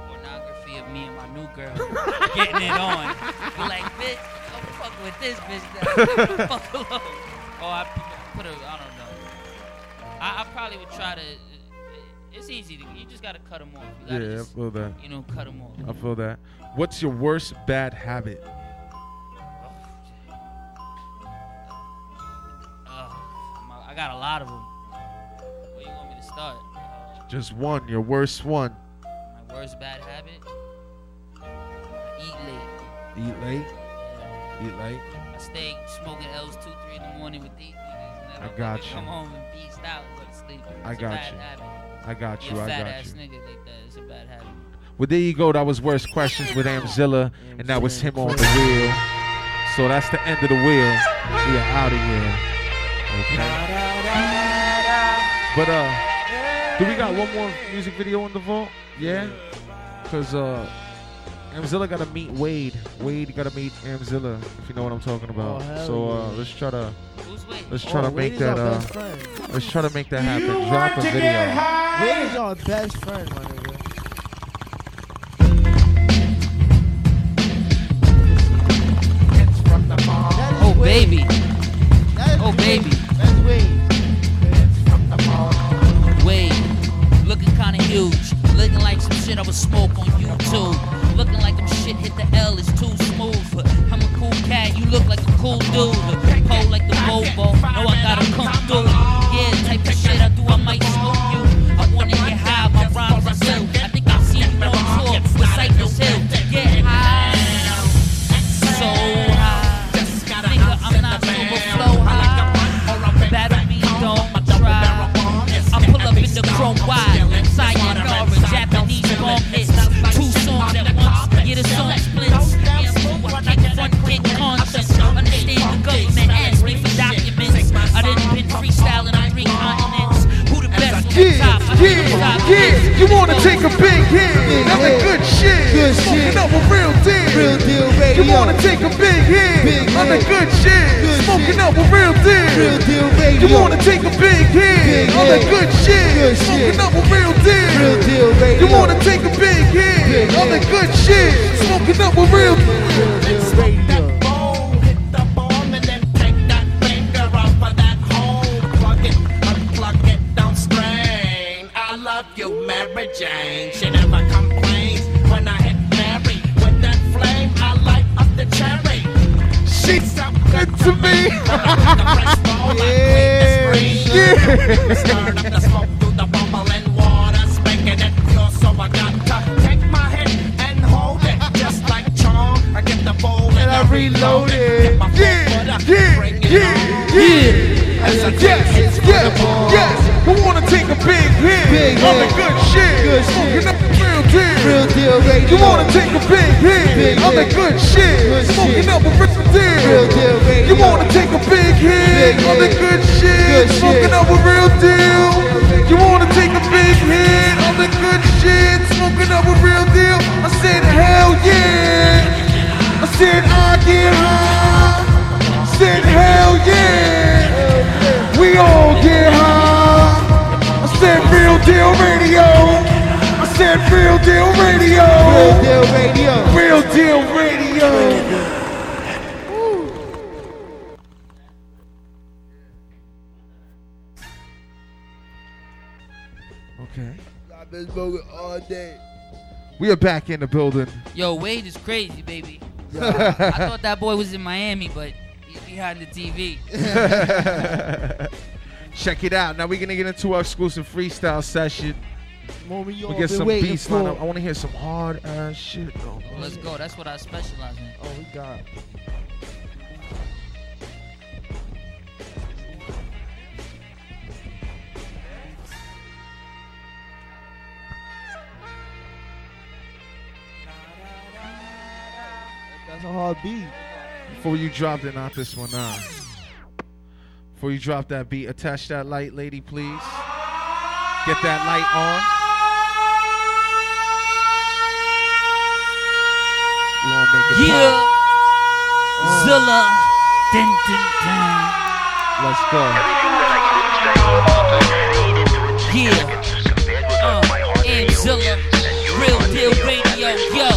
pornography of me and my new girl getting it on. Be like, bitch, don't fuck with this bitch. Fuck alone. Or I put a, I don't know. I, I probably would try to. It's easy to. You just gotta cut them off. Yeah, I feel that. You know, cut them off. I feel that. What's your worst bad habit? Oh, My- I got a lot of them. Where you want me to start? Just one. Your worst one. My worst bad habit? Eat late. Eat late. Yeah. Eat late. I stay smoking L's two, three in the morning with these niggas, I got you. come home and sleep. I got you. I got you. I got you. nigga like that. It's a bad habit. Well, there you go. That was worst questions with Amzilla, and that was him on the wheel. So that's the end of the wheel. We are out of here. Okay. But uh, do we got one more music video in the vault? Yeah. Cause uh, Amzilla gotta meet Wade. Wade gotta meet Amzilla. If you know what I'm talking about. Oh, so uh, let's try to let's try Oh, to Wade make that uh, let's try to make that happen. Drop a video. Wade is our best friend, my nigga. Oh baby, Oh, baby. That's Wade. Wade, looking kinda huge, looking like some shit I would smoke on YouTube. Looking like them shit hit the L is too smooth. I'm a cool cat, you look like a cool dude. Pole like the Bobo, know I gotta come through. Yeah, type of shit I do, I might smoke you. I wanna get high, my rhymes are top yeah. You wanna take a big hit? That's a hit. good shit. Good shit. Smoking up a real deal. Real deal You wanna take a big hit? Big on the good shit. Good Smoking shit. up a real deal. Real deal radio. You wanna take a big hit? Big on the good shit. Good Smoking shit. up a real deal. Real deal radio. You wanna take a big hit? Big on the good shit. Smoking up a real Real deal radio. And, And I reload it. Hit my Yeah, yeah, yeah, yeah. I Yes, yes, from the ball. yes. Who wanna take a big hit? Big on the good shit. Good shit. Up a real deal. Real deal radio. You wanna take a big hit? The hit. good shit. Good Smoking shit. up a real deal. Real deal radio. You wanna take a big hit? The hit. good shit. Good shit. Smoking up a real deal. You wanna take a big hit? on the good shit. Smoking up a real deal. I said hell yeah. I said I get high. Said hell yeah. We all get high. I said real deal radio. I said real deal radio. Real deal radio. Real deal radio. Okay. I've been smoking all day. We are back in the building. Yo, Wade is crazy, baby. I thought that boy was in Miami, but he's behind the TV. Check it out. Now we're gonna get into our exclusive freestyle session. Moment We y'all get some waiting beats for. lined up. I want to hear some hard ass shit. though. Let's go. That's what I specialize in. Oh, we got. That's a hard beat. Before you drop it, not this one, nah. Before you drop that beat, attach that light, lady, please. Get that light on. Yeah. pop. Zilla. Dun, dun, dun. Let's go. Yeah. Uh, and Zilla. Real deal radio. Yo.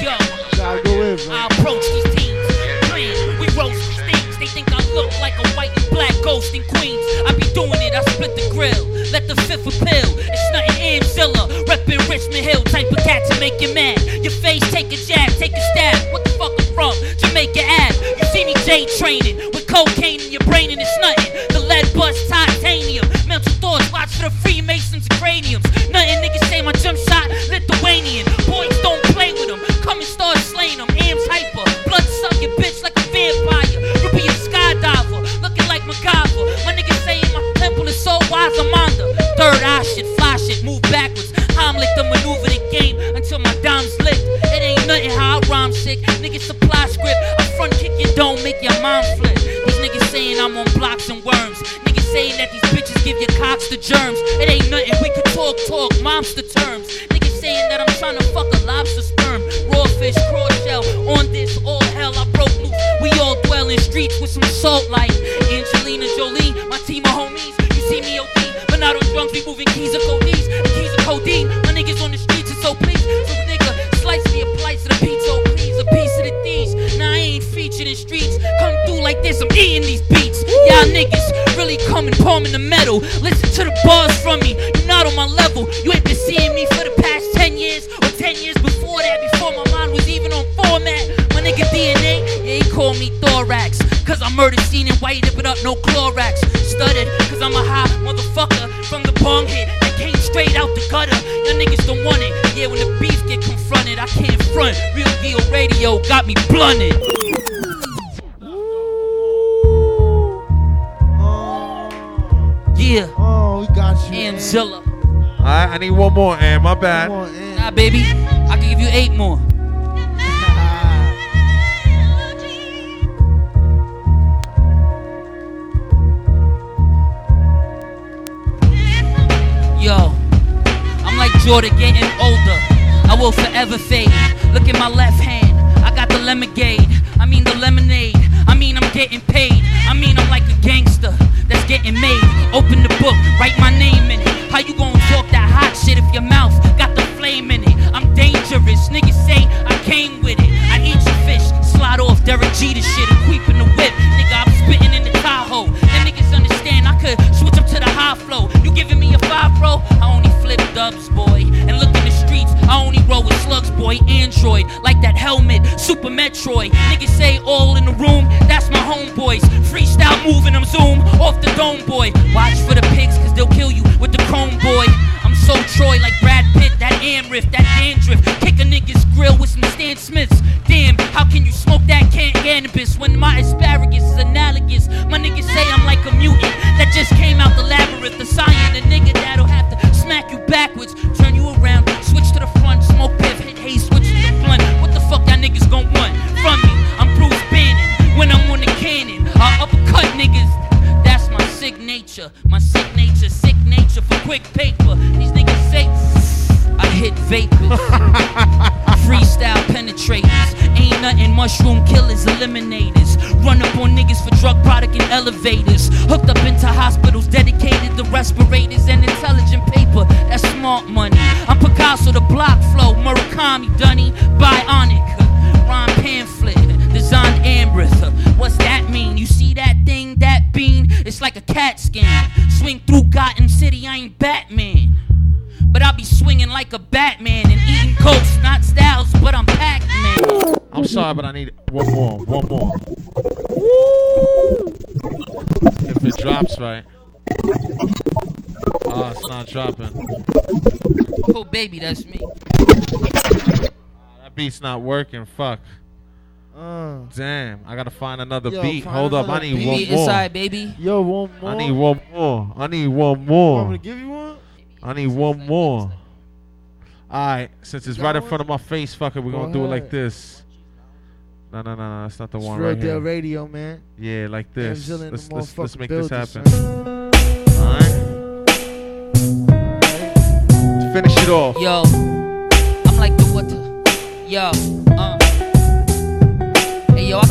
Yo. Gotta go in, man. I approach these teams. Plan, we roast these things. They think I look like a white and black ghost in Queens. I be doing it, I split the grill. Let the fifth appeal. Cat to make you mad. Your face, take a jab, take a stab. What the fuck I'm from? Jamaica Ave. You see me J training. With cocaine in your brain and it's nothing. The lead bust titanium. Give your cocks the germs. It ain't nothing, we could talk, talk, monster terms. Niggas saying that I'm trying to fuck a lobster sperm. Raw fish, cross shell, on this, all hell, I broke loose. We all dwell in streets with some salt like coming, palming the metal. Listen to the bars from me, you're not on my level. You ain't been seeing me for the past 10 years or 10 years before that, before my mind was even on format. My nigga DNA, yeah, he called me Thorax. Cause I murdered scene and white it up, no Clorox. Studded, cause I'm a high motherfucker from the bong hit that came straight out the gutter. Y'all niggas don't want it. Yeah, when the beef get confronted, I can't front. Real deal radio got me blunted. Yeah. Oh, we got you. Amzilla. All right, I need one more, and my bad. Come on, Am. Nah, baby, I can give you eight more. Yo, I'm like Jordan getting older. I will forever fade. Look at my left hand. I got the lemonade. I mean the lemonade. I mean I'm getting paid. I mean I'm like a gangster getting made. Open the book, write my name in it. How you gonna talk that hot shit if your mouth got the flame in it? I'm dangerous. Niggas say I came with it. I eat your fish, slide off Derek Jeter shit and creep in the whip. Nigga, I'm spitting in the Tahoe. Them niggas understand I could switch up to the high flow. You giving me a five, bro? I only flip dubs, boy. And look in the streets, I only roll with boy. Android, like that helmet, Super Metroid. Niggas say all in the room, that's my homeboys. Freestyle moving them zoom off the dome, boy. Watch for the pigs, cause they'll kill you with the chrome, boy. I'm so Troy like Brad Pitt, that Amriff, that dandruff. Kick a nigga's grill with some Stan Smiths. Damn, how can you smoke that can cannabis when my asparagus is analogous? My niggas say I'm like a mutant that just came out the labyrinth. The science, a nigga that'll have to smack you backwards, signature, my signature, sick nature for quick paper. These niggas say I hit vapors. Freestyle penetrators. Ain't nothing mushroom killers, eliminators. Run up on niggas for drug product and elevators. Hooked up into hospitals dedicated to respirators and intelligent paper. That's smart money. I'm Picasso, the block flow. Murakami, Dunny, Bionic. Rhyme pamphlet, designed Ambrith. What's that mean? You Like a cat scan. Swing through Gotham City, I ain't Batman. But I'll be swinging like a Batman and eating ghosts, not styles, but I'm Pac-Man. I'm sorry, but I need one more. One more. If it drops right. Oh, it's not dropping. Oh, baby, that's me. That beat's not working. Fuck. Uh, Damn, I gotta find another Yo, beat. find Hold up, I another need beat. one Beat more. inside, baby. yo, one more. I need one more. I need one Want me more. to give you one? I need one more. Alright, since it's right in front of my face, fuck it, we're Go gonna do it like ahead. this. No, no, no, no, that's not the It's one Real right Deal here. Radio, man. Yeah, like this. Amzilla in the Let's, let's, let's motherfucking make this building, happen. Alright. Finish it off. Yo, I'm like the water. Yo, uh. Hey, yo, I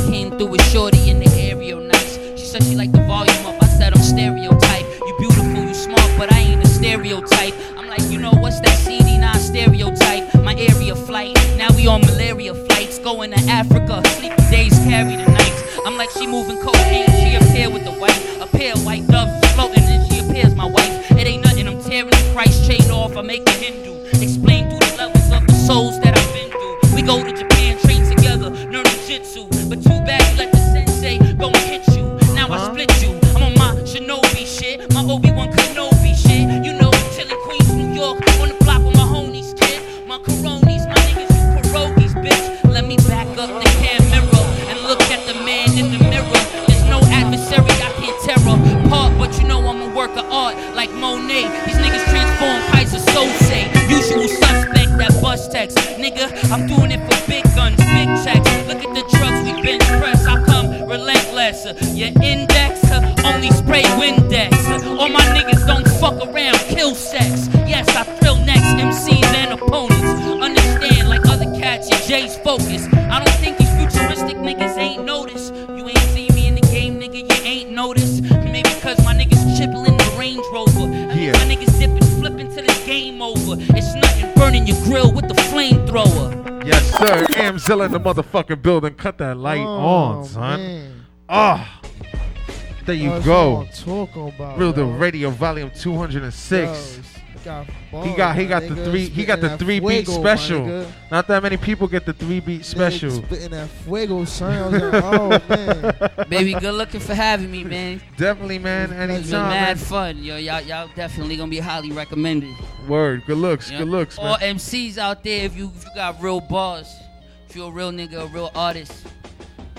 came through with Shorty in the aerial nice. She said she liked the volume up. I said I'm stereotype. You beautiful, you smart, but I ain't a stereotype. I'm like, you know what's that CD9 stereotype? My area flight. Now we on malaria flights, going to Africa. Sleepy days carry the nights. I'm like, she moving cocaine. She appear with the white, a pair of white doves floating, and she appears my wife. It ain't nothing. I'm tearing the Christ chain off. I make a Hindu explain through the levels of the souls that I've been through. We go to Japan, train together, learn jitsu. But too bad you let the sensei go and hit you. Now I Huh? split you. I'm on my Shinobi shit, my Obi Wan Kenobi shit. You know, chillin' Queens, New York, on the block with my homies, kid. My Coronis, my niggas, you pierogies, bitch. Let me back up the camera and look at the man in the mirror. There's no adversary I can't tear apart, but you know I'm a work of art like Monet. These niggas transform Keyser Söze. Usual suspect that bust text. Nigga, I'm doing Your index uh, only spray Windex. All my niggas don't fuck around, kill sex. Yes, I thrill next MCs and opponents. Understand like other cats, your J's focus. I don't think these futuristic niggas ain't noticed. You ain't see me in the game, nigga, you ain't noticed. Maybe cause my niggas chippin' in the Range Rover. Yeah. My niggas dipping, flipping till it's game over. It's nothing burning your grill with the flamethrower. Yes, sir. Amzilla in the motherfucking building. Cut that light Oh, on, son. man. Ah. There you That's go. what about. Real the. Radio Volume 206. he got, He got he got the three he got the three beat special. Not that many people get the three beat special. Spitting that fuego, son. Like, oh man. Baby, good looking for having me, man. Definitely, man. It's been mad man. fun. Yo, y'all, y'all definitely gonna be highly recommended. Word. Good looks. You Good know? looks, All. MCs out there, if you if you got real bars, if you're a real nigga, a real artist,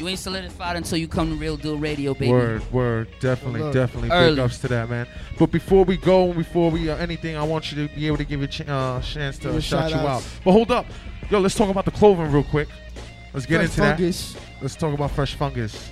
you ain't solidified until you come to Real Deal Radio, baby. Word, word, definitely, Look, definitely. Big ups to that, man. But before we go, before we uh, anything, I want you to be able to give you a ch- uh, chance to Give a shout you out. But hold up, yo, let's talk about the clothing real quick. Let's get Fresh into fungus. that. Let's talk about fresh fungus.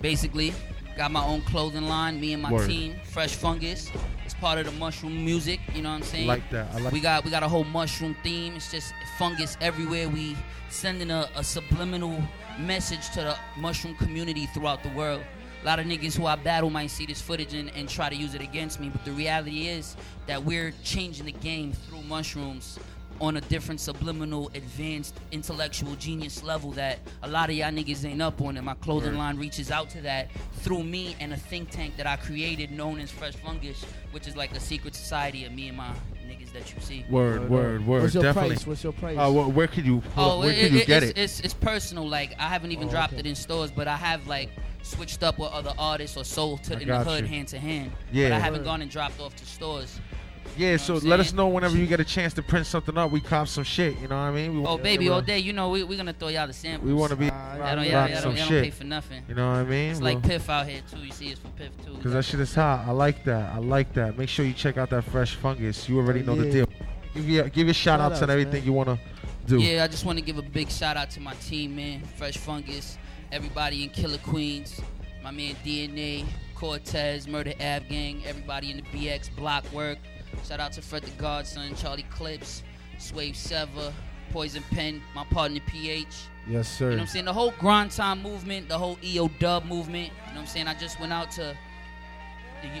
Basically, got my own clothing line. Me and my Word. team, Fresh Fungus. It's part of the mushroom music. You know what I'm saying? Like that. I like. we got we got a whole mushroom theme. It's just fungus everywhere. We sending a, a subliminal message to the mushroom community throughout the world. A lot of niggas who I battle might see this footage and, and try to use it against me, but the reality is that we're changing the game through mushrooms on a different subliminal, advanced, intellectual genius level that a lot of y'all niggas ain't up on. And my clothing Word. line reaches out to that through me and a think tank that I created known as Fresh Fungus, which is like a secret society of me and my niggas that you see. Word, word, word. What's your definitely. price? What's your price? Uh, where, where could you? Oh, where it, could you it- get it's, it? It's, it's personal. Like I haven't even Oh, dropped okay. it in stores, but I have like switched up with other artists or sold to in the hood you. hand to hand. Yeah. But I haven't Word. gone and dropped off to stores. Yeah, know so let us know whenever you get a chance to print something up. We cop some shit. You know what I mean? We, Oh, baby, we, all day. You know, we we gonna throw y'all the samples. We want to be Ah, Y'all don't, rock y'all, y'all some don't, y'all don't pay for nothing. You know what I mean? It's like Piff out here too. You see, it's for Piff too. Cause that shit is hot. I like that. I like that. Make sure you check out that fresh fungus. You already know the deal. Give your give your shout outs and everything man. you wanna do. Yeah, I just want to give a big shout out to my team, man. Fresh Fungus, everybody in Killer Queens, my man DNA, Cortez, Murder Ab Gang, everybody in the BX Block Work. Shout out to Fred the Godson, Charlie Clips, Swave Sever, Poison Pen, my partner PH. Yes, sir. You know what I'm saying? The whole grind time movement, the whole EO dub movement. You know what I'm saying? I just went out to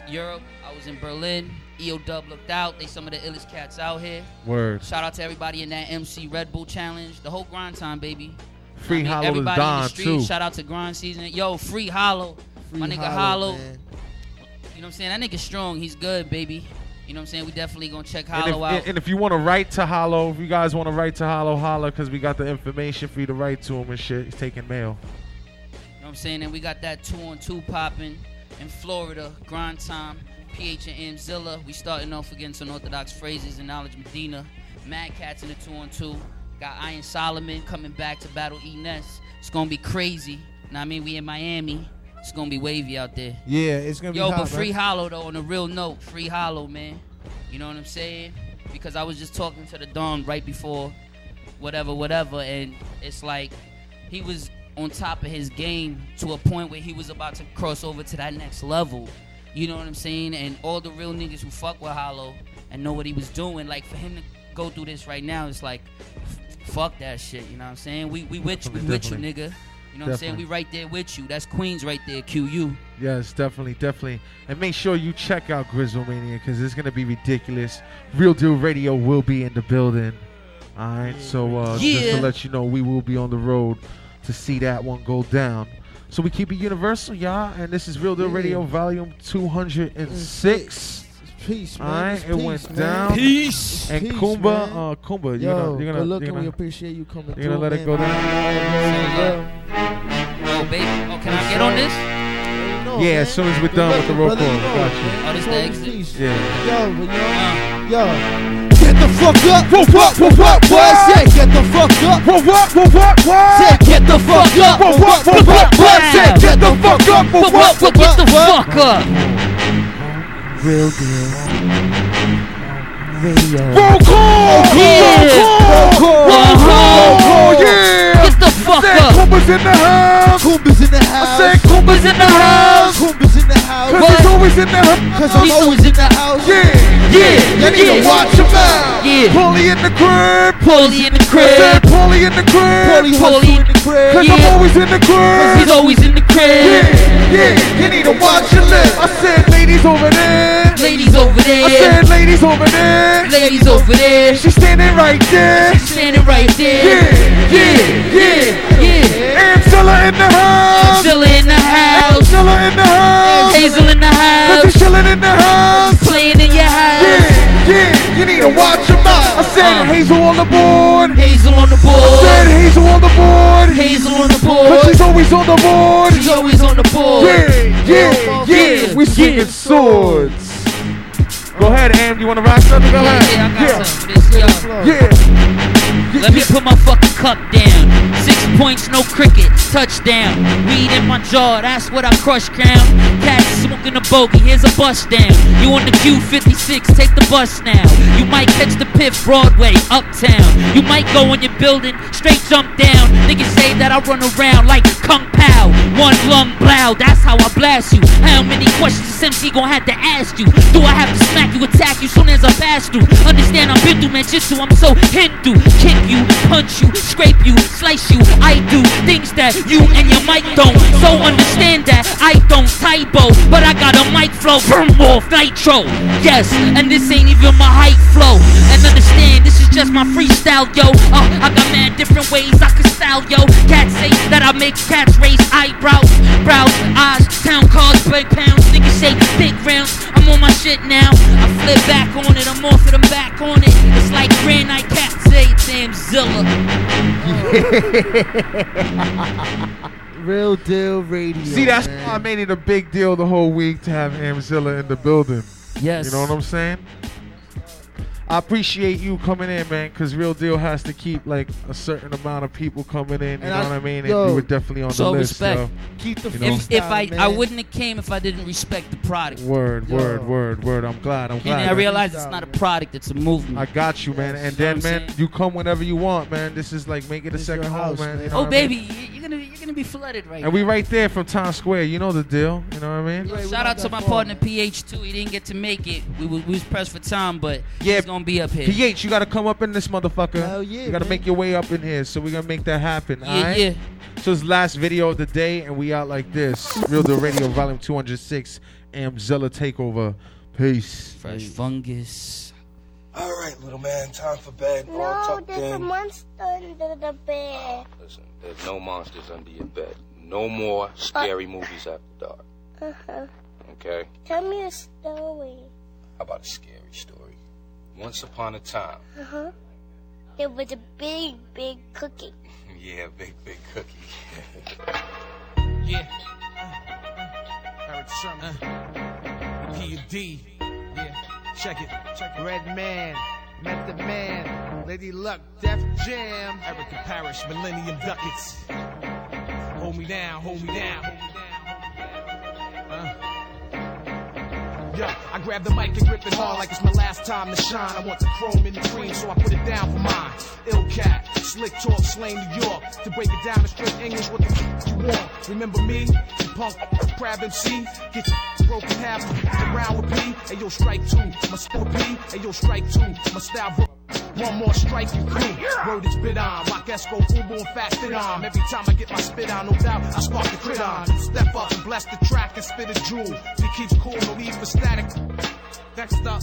Europe. I was in Berlin. EO dub looked out. They some of the illest cats out here. Word. Shout out to everybody in that MC Red Bull challenge. The whole grind time, baby. Free I mean, Hollow to everybody in Don the street. too. Shout out to grind season. Yo, free Hollow. Free My nigga Hollow. man. You know what I'm saying? That nigga strong. He's good, baby. You know what I'm saying? We definitely gonna check And if, Hollow out. and if you want to write to Hollow, if you guys want to write to Hollow, holla, because we got the information for you to write to him and shit. He's taking mail. You know what I'm saying? And we got that two on two popping. in Florida, grind time. PH and Mzilla. We starting off against unorthodox phrases and knowledge Medina. Mad Cats in the two on two. Got Iron Solomon coming back to battle E Ness. It's gonna be crazy. Now I mean we in Miami. It's gonna be wavy out there. Yeah, it's gonna be Yo, hot, but free man. hollow though. On a real note, free hollow, man. You know what I'm saying? Because I was just talking to the Don right before, whatever, whatever, and it's like he was on top of his game to a point where he was about to cross over to that next level. You know what I'm saying? And all the real niggas who fuck with Hollow and know what he was doing, like for him to go through this right now, it's like, f- fuck that shit. You know what I'm saying? We we with you, we Definitely, with you, nigga. You know what I'm saying? We right there with you. That's Queens right there, QU. Yes, definitely, definitely. And make sure you check out Grizzlemania because it's gonna be ridiculous. Real Deal Radio will be in the building. All right, so uh, just to let you know, we will be on the road to see that one go down. So we keep it universal, y'all. And this is Real Deal Radio, Volume 206. Peace, man. All right, It's it peace, went man. down. Peace. And Peace, Kumba, man. uh, Kumba, Yo, you're gonna, you're gonna, good looking. you're We gonna, appreciate you coming you're gonna through, let it go down. Oh, baby. Oh, can I get on this? Yeah, as soon as we're done with the roll call, brother, you know, got Oh, you. this the exit? Yeah. Yo, but Uh. yo, yo. Get the fuck up. What, what, what, what, what? Say, get the fuck up. What, what, what, what, what? Say, get the fuck up. What, what, what, what, what? Say, get the fuck up. What, what, what, Get the fuck up. Real deal. Radio. Roll call! Yeah. Roll call! Roll call, yeah! Get the fuck Said up. Kumba's in the house! Kumba's in the house! I said Kumba's in the house! Kumba's in the house. Cause he's always in the house! Cause I'm always in the house. Yeah! Yeah. You need to watch him out! Yeah. Paulie in the crib! Paulie in the crib. said Paulie in the crib! Hustle in the crib. Cause I'm always in the crib! Cause He's always in the crib. Yeah, yeah, you need to watch your lip. I said, ladies over there. Ladies over there. I said, ladies over there. Ladies over there. She's standing right there. She's standing right there. Yeah, yeah, Yeah. Yeah. Amzilla in the house. Zilla in the house. Amzilla in the house. Hazel in the Cause house. chilling in the house. Playing in your house. Yeah, yeah, you need to watch him out. I said, Uh. Hazel on the board. Hazel on the board. I said. Hazel on the board. Hazel on the board. Cause she's always on the board. She's always on the board. Yeah, yeah, yeah. We swinging swords. Go ahead, Am. You want to rock something? Go Yeah, ahead. yeah, I got Yeah, some for this, yo. yeah. Let me put my fucking cup down. No cricket, touchdown. Weed in my jaw, that's what I crush crown. Cat smoking a bogey, here's a bus down. You on the Q56, take the bus now. You might catch the Piff Broadway, uptown. You might go in your building, straight jump down. Niggas say that I run around like Kung Pao. One lung blow, that's how I blast you. How many questions this MC gon' have to ask you? Do I have to smack you, attack you soon as I pass through? Understand I've been through Manchester, I'm so Hindu. Kick you, punch you, scrape you, slice you. I do things that you and your mic don't. So understand that I don't typo, but I got a mic flow from off nitro. Yes, and this ain't even my height flow. And understand this is just my freestyle, yo. Uh, I got mad different ways I can style, yo. Cats say that I make cats raise eyebrows, brows, eyes, town cars, break pounds. Niggas say big rounds. I'm on my shit now. I flip back on it. I'm off it. I'm back on it. It's like Grand Night Cat say, damn Zilla. Real deal radio. See, that's man. why I made it a big deal the whole week to have Amzilla in the building. Yes. You know what I'm saying? I appreciate you coming in, man, because Real Deal has to keep like a certain amount of people coming in. You And know I- what I mean? And yo, you were definitely on So the list. respect. So. Keep the You know? If, if I freestyle, I wouldn't have came if I didn't respect the product. Word, Yo. word, word, word. I'm glad. I'm And glad. I realize it's not a product, it's a movement. I got you, man. And then, man, you come whenever you want, man. This is like make it a This second home, house, man. man. You know oh what I mean? baby, you- you're gonna you're gonna be flooded right And we now. right there from Times Square. You know the deal. You know what I mean? Right, we're Shout out to that my partner PH2. He didn't get to make it. We was, we was pressed for time, but Yeah, he's gonna be up here. PH, you gotta come up in this motherfucker. Hell yeah, You gotta man. make your way up in here, so we're gonna make that happen. Yeah, alright? yeah. So it's last video of the day, and we out like this. Real Deal Radio, Volume 206, Amzilla Takeover. Peace. Fresh fungus. All right, little man, time for bed. No, tucked there's a monster under the bed. Listen, there's no monsters under your bed. No more scary movies after dark. Uh-huh. Okay? Tell me a story. How about a scary story? Once upon a time, Uh-huh. There was a big, big cookie. yeah, big, big cookie. Yeah. Erick Sermon. Uh, P and D. Yeah, check it, check it. Redman, Method Man, Lady Luck, Def Jam. Erica Parrish, Millennium Ducats. Hold me down, hold me down. Yo, I grab the mic and grip it hard like it's my last time to shine. I want the chrome in the cream, so I put it down for mine. Ill cat, slick talk, slang New York. To break it down in straight English, what the f- you want? Remember me? You punk crab MC? Get your broken half around with me. Hey yo, strike two, my style P. Hey yo, strike two, my style. One more strike you through. Word is bit on. Rock Esco, Fubu, and Fat Fit on. Every time I get my spit on, no doubt, I spark the crit on. Step up and bless the track and spit a jewel. He keeps cool, no need for static. Next up,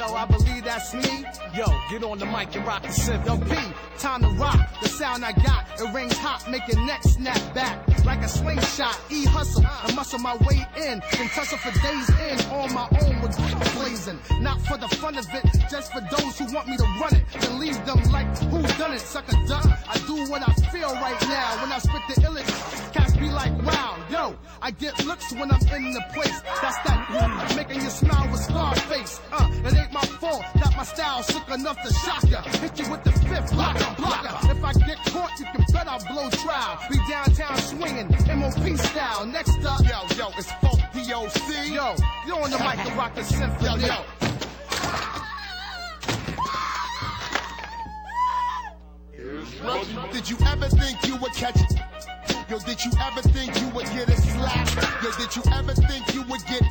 Yo, I believe that's me. yo, get on the mic and rock the synth. Yo, P, time to rock. The sound I got, it rings hot, make your neck snap back. Like a slingshot, E hustle, and muscle my way in. Then tussle for days in, on my own with blazing. Not for the fun of it, just for those who want me to run it. Then leave them like, who done it, sucker duck. I do what I feel right now. When I spit the illest, be like, wow, yo. I get looks when I'm in the place. That's that making you smile with scar face. Uh, it ain't my fault that my style's sick enough to shock ya. Hit you with the fifth blocker, blocker. If I get caught, you can bet I'll blow trial. Be downtown swinging, MOP style. Next up, yo, yo, it's Funk Doc. Yo, you on the mic to rock the symphony. Yo, yo. Did you ever think you would catch it? Yo, did you ever think you would get a slap? Yo, did you ever think you would get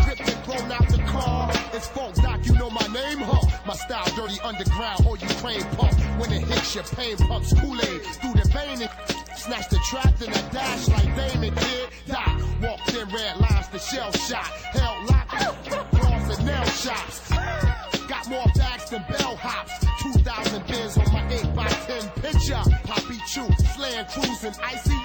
stripped and thrown out the car? It's Funk Doc, you know my name, huh? My style dirty underground, or Ukraine pump. When it hits your pain pumps Kool-Aid through the vein and snatch the trap, then I dash like Damon did. Die, walked in red lines the shell shot, hell locked, cross and nail shops. Chew, slaying crews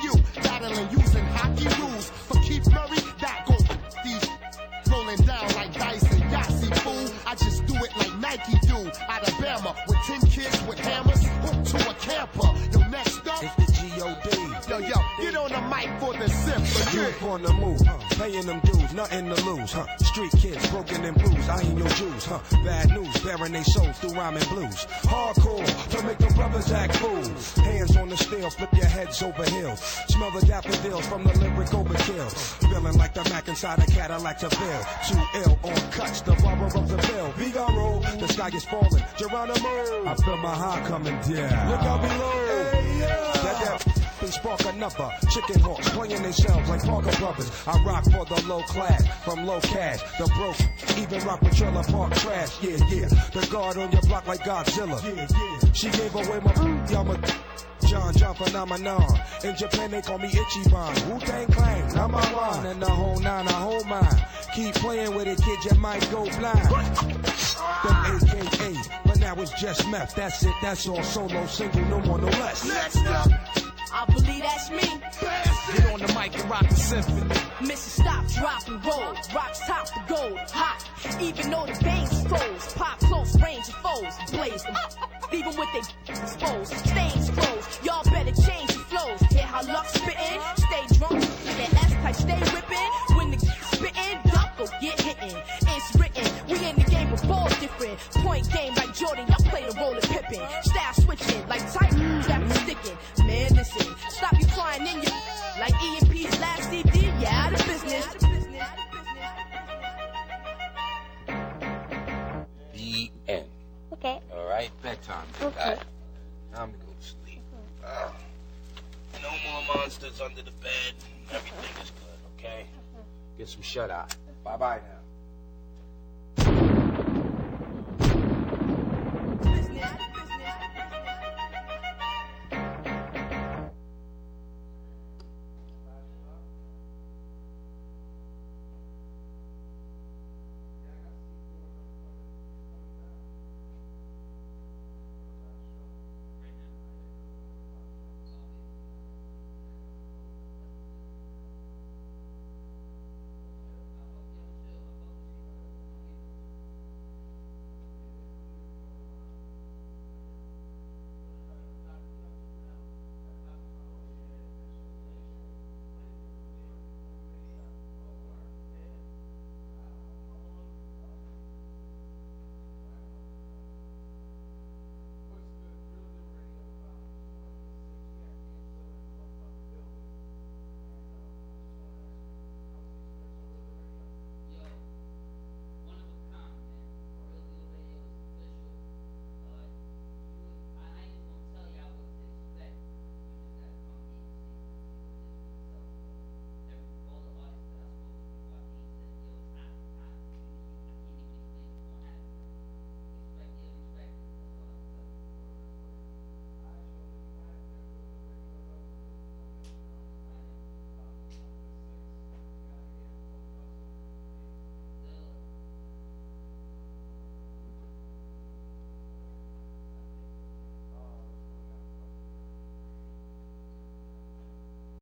Youth on the move, huh? paying them dues, nothing to lose, huh? Street kids broken and bruised, I ain't your Jews, huh? Bad news, bearing they souls through rhyming blues. Hardcore, to make them brothers act fools. Hands on the steel, flip your heads over hills. Smell the daffodils from the lyric overkill. Feeling like the Mac inside a Cadillac to bill. Too ill on cuts, the barber of the bill. Figaro, the sky is falling. Geronimo, I feel my heart coming down. Look out below. That that and spark another. Chicken hawks playing themselves like Parker Brothers. I rock for the low class, from low cash, the broke. Even rock with trailer park trash. Yeah, yeah. The guard on your block like Godzilla. Yeah, yeah. She gave away my mm. y'all John John phenomenon. In Japan they call me Ichiban. Wu Tang Clan, number one. And the whole nine, I hold mine. Keep playing with it, kid, you might go blind. Them AKA, but now it's just meth. That's it, that's all solo, single, no more, no less. Next up. I believe that's me. Get on the mic and rock the symphony. Missing stop, drop and roll. Rocks top the gold, hot. Even though the veins froze, pop close range of foes, blaze them. Even with they exposed, stains froze. Y'all better change your flows. Hear how luck spittin', stay drunk. That S type stay whippin'. When the spittin', duck go get hittin'. It's written, we in the game, but ball different. Point game like Jordan, y'all play the role of Pippin. Style switchin' like tight, shut eye. Bye bye now.